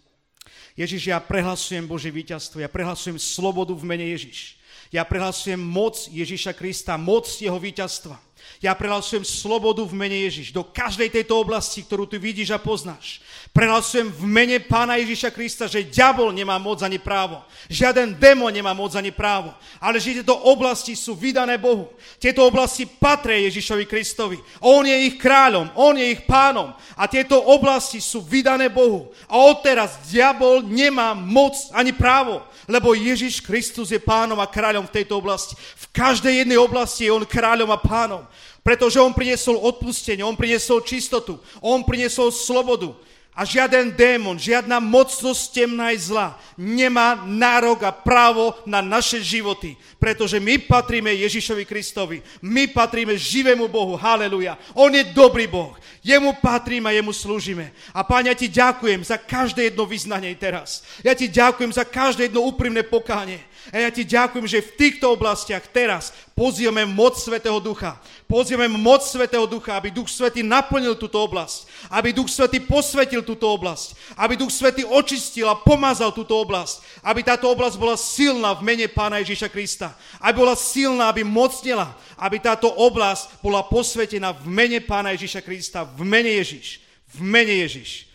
Ježiš, ja prehlasujem Bože víťazstvo, ja prehlasujem slobodu v mene Ježiš. Ja prehlasujem moc Ježiša Krista, moc jeho víťazstva. Ja prehlasujem slobodu v mene Ježiš do každej tejto oblasti, ktorú ty vidíš a poznáš. Prehlasujem v mene Pána Ježiša Krista, že diabol nemá moc ani právo. Žiaden démon nemá moc ani právo. Ale že tieto oblasti sú vydané Bohu. Tieto oblasti patria Ježišovi Kristovi. On je ich kráľom, on je ich pánom. A tieto oblasti sú vydané Bohu. A odteraz diabol nemá moc ani právo. Lebo Ježiš Kristus je pánom a kráľom v tejto oblasti. V každej jednej oblasti je on kráľom a pánom. Pretože on priniesol odpustenie, on priniesol čistotu, on priniesol slobodu. A žiaden démon, žiadna mocnosť temná i zla nemá nárok a právo na naše životy. Pretože my patríme Ježišovi Kristovi. My patríme živému Bohu. Haleluja. On je dobrý Boh. Jemu patríme jemu slúžime. A Pán, ja ti ďakujem za každé jedno vyznanie teraz. Ja ti ďakujem za každé jedno úprimné pokánie. A ja ti ďakujem, že v týchto oblastiach teraz pozývame moc Svetého Ducha. Pozývame moc Svetého Ducha, aby Duch Svetý naplnil túto oblasť. Aby Duch Svetý posvetil túto oblasť. Aby Duch Svetý očistil a pomazal túto oblasť. Aby táto oblasť bola silná v mene Pána Ježíša Krista. Aby bola silná, aby mocnila. Aby táto oblasť bola posvetená v mene Pána Ježíša Krista. V mene Ježíš. V mene Ježíš.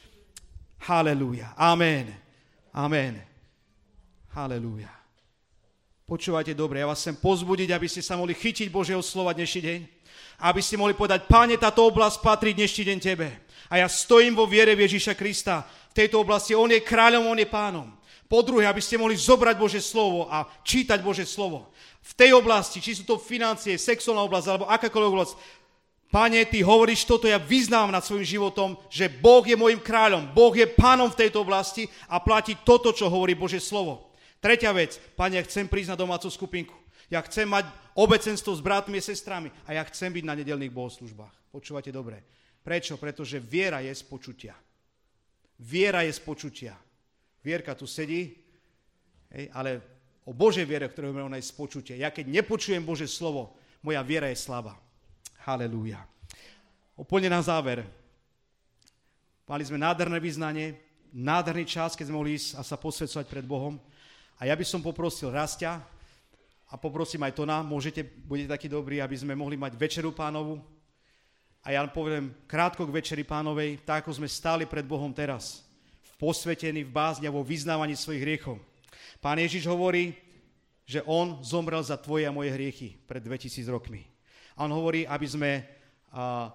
Halelúja. Amen. Amen. Halelúja. Počúvajte dobre, ja vás chcem pozbudiť, aby ste sa mohli chytiť Božieho slova dnešný deň. Aby ste mohli povedať, páne, táto oblasť patrí dnešný deň tebe. A ja stojím vo viere v Ježíša Krista. V tejto oblasti on je kráľom, on je pánom. Po druhé, aby ste mohli zobrať Bože slovo a čítať Bože slovo. V tej oblasti, či sú to financie, sexuálna oblasť alebo akákoľvek oblasť, Pane, ty hovoríš toto, ja vyznám nad svojim životom, že Boh je môjim kráľom, Boh je pánom v tejto oblasti a platí toto, čo hovorí Bože slovo. Tretia vec, Pane, chcem prísť na domácu skupinku. Ja chcem mať obecenstvo s bratmi a sestrami a ja chcem byť na nedelných bohoslužbách. Počúvate dobre. Prečo? Pretože viera je z počutia. Viera je z počutia. Vierka tu sedí, hej, ale o Božej viere, ktorú ona je z počutia. Ja keď nepočujem Bože slovo, moja viera je slabá. Halelúja. Úplne na záver. Mali sme nádherné vyznanie, nádherný čas, keď sme mohli ísť a sa posvedcovať pred Bohom. A ja by som poprosil Rastia a poprosím aj Tona, môžete, budete takí dobrí, aby sme mohli mať večeru pánovu. A ja poviem krátko k večeri pánovej, tak ako sme stáli pred Bohom teraz, v posvetení, v bázni a vo vyznávaní svojich hriechov. Pán Ježiš hovorí, že On zomrel za tvoje a moje hriechy pred 2000 rokmi. A On hovorí, aby sme a,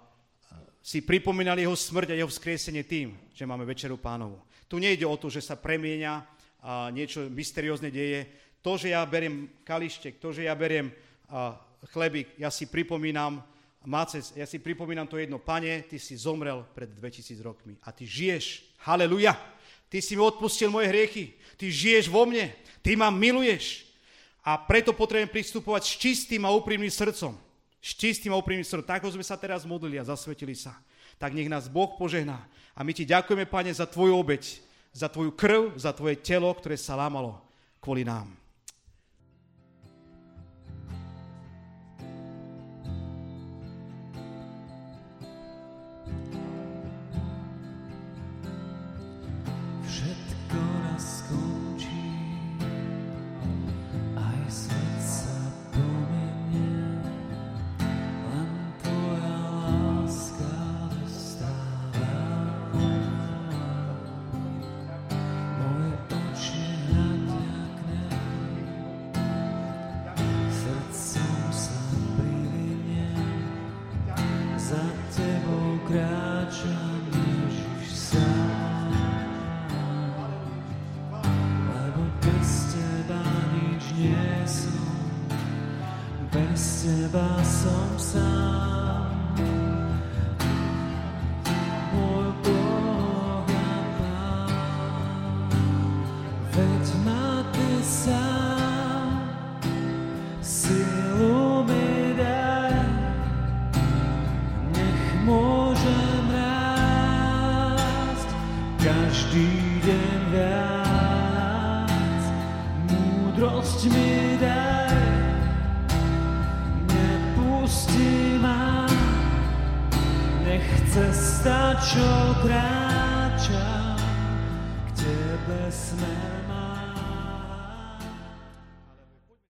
si pripomínali Jeho smrť a Jeho vzkriesenie tým, že máme večeru pánovu. Tu nejde o to, že sa premieňa a niečo mysteriózne deje. To, že ja beriem kalištek, to, že ja beriem a, chlebík, ja si pripomínam, Mácec, ja si pripomínam to jedno, pane, ty si zomrel pred 2000 rokmi a ty žiješ, haleluja, ty si mi odpustil moje hriechy, ty žiješ vo mne, ty ma miluješ a preto potrebujem pristupovať s čistým a úprimným srdcom. S čistým a úprimným srdcom. Tak, ako sme sa teraz modlili a zasvetili sa. Tak nech nás Boh požehná. A my ti ďakujeme, Pane, za tvoju obeď za tvoju krv, za tvoje telo, ktoré sa lámalo kvôli nám.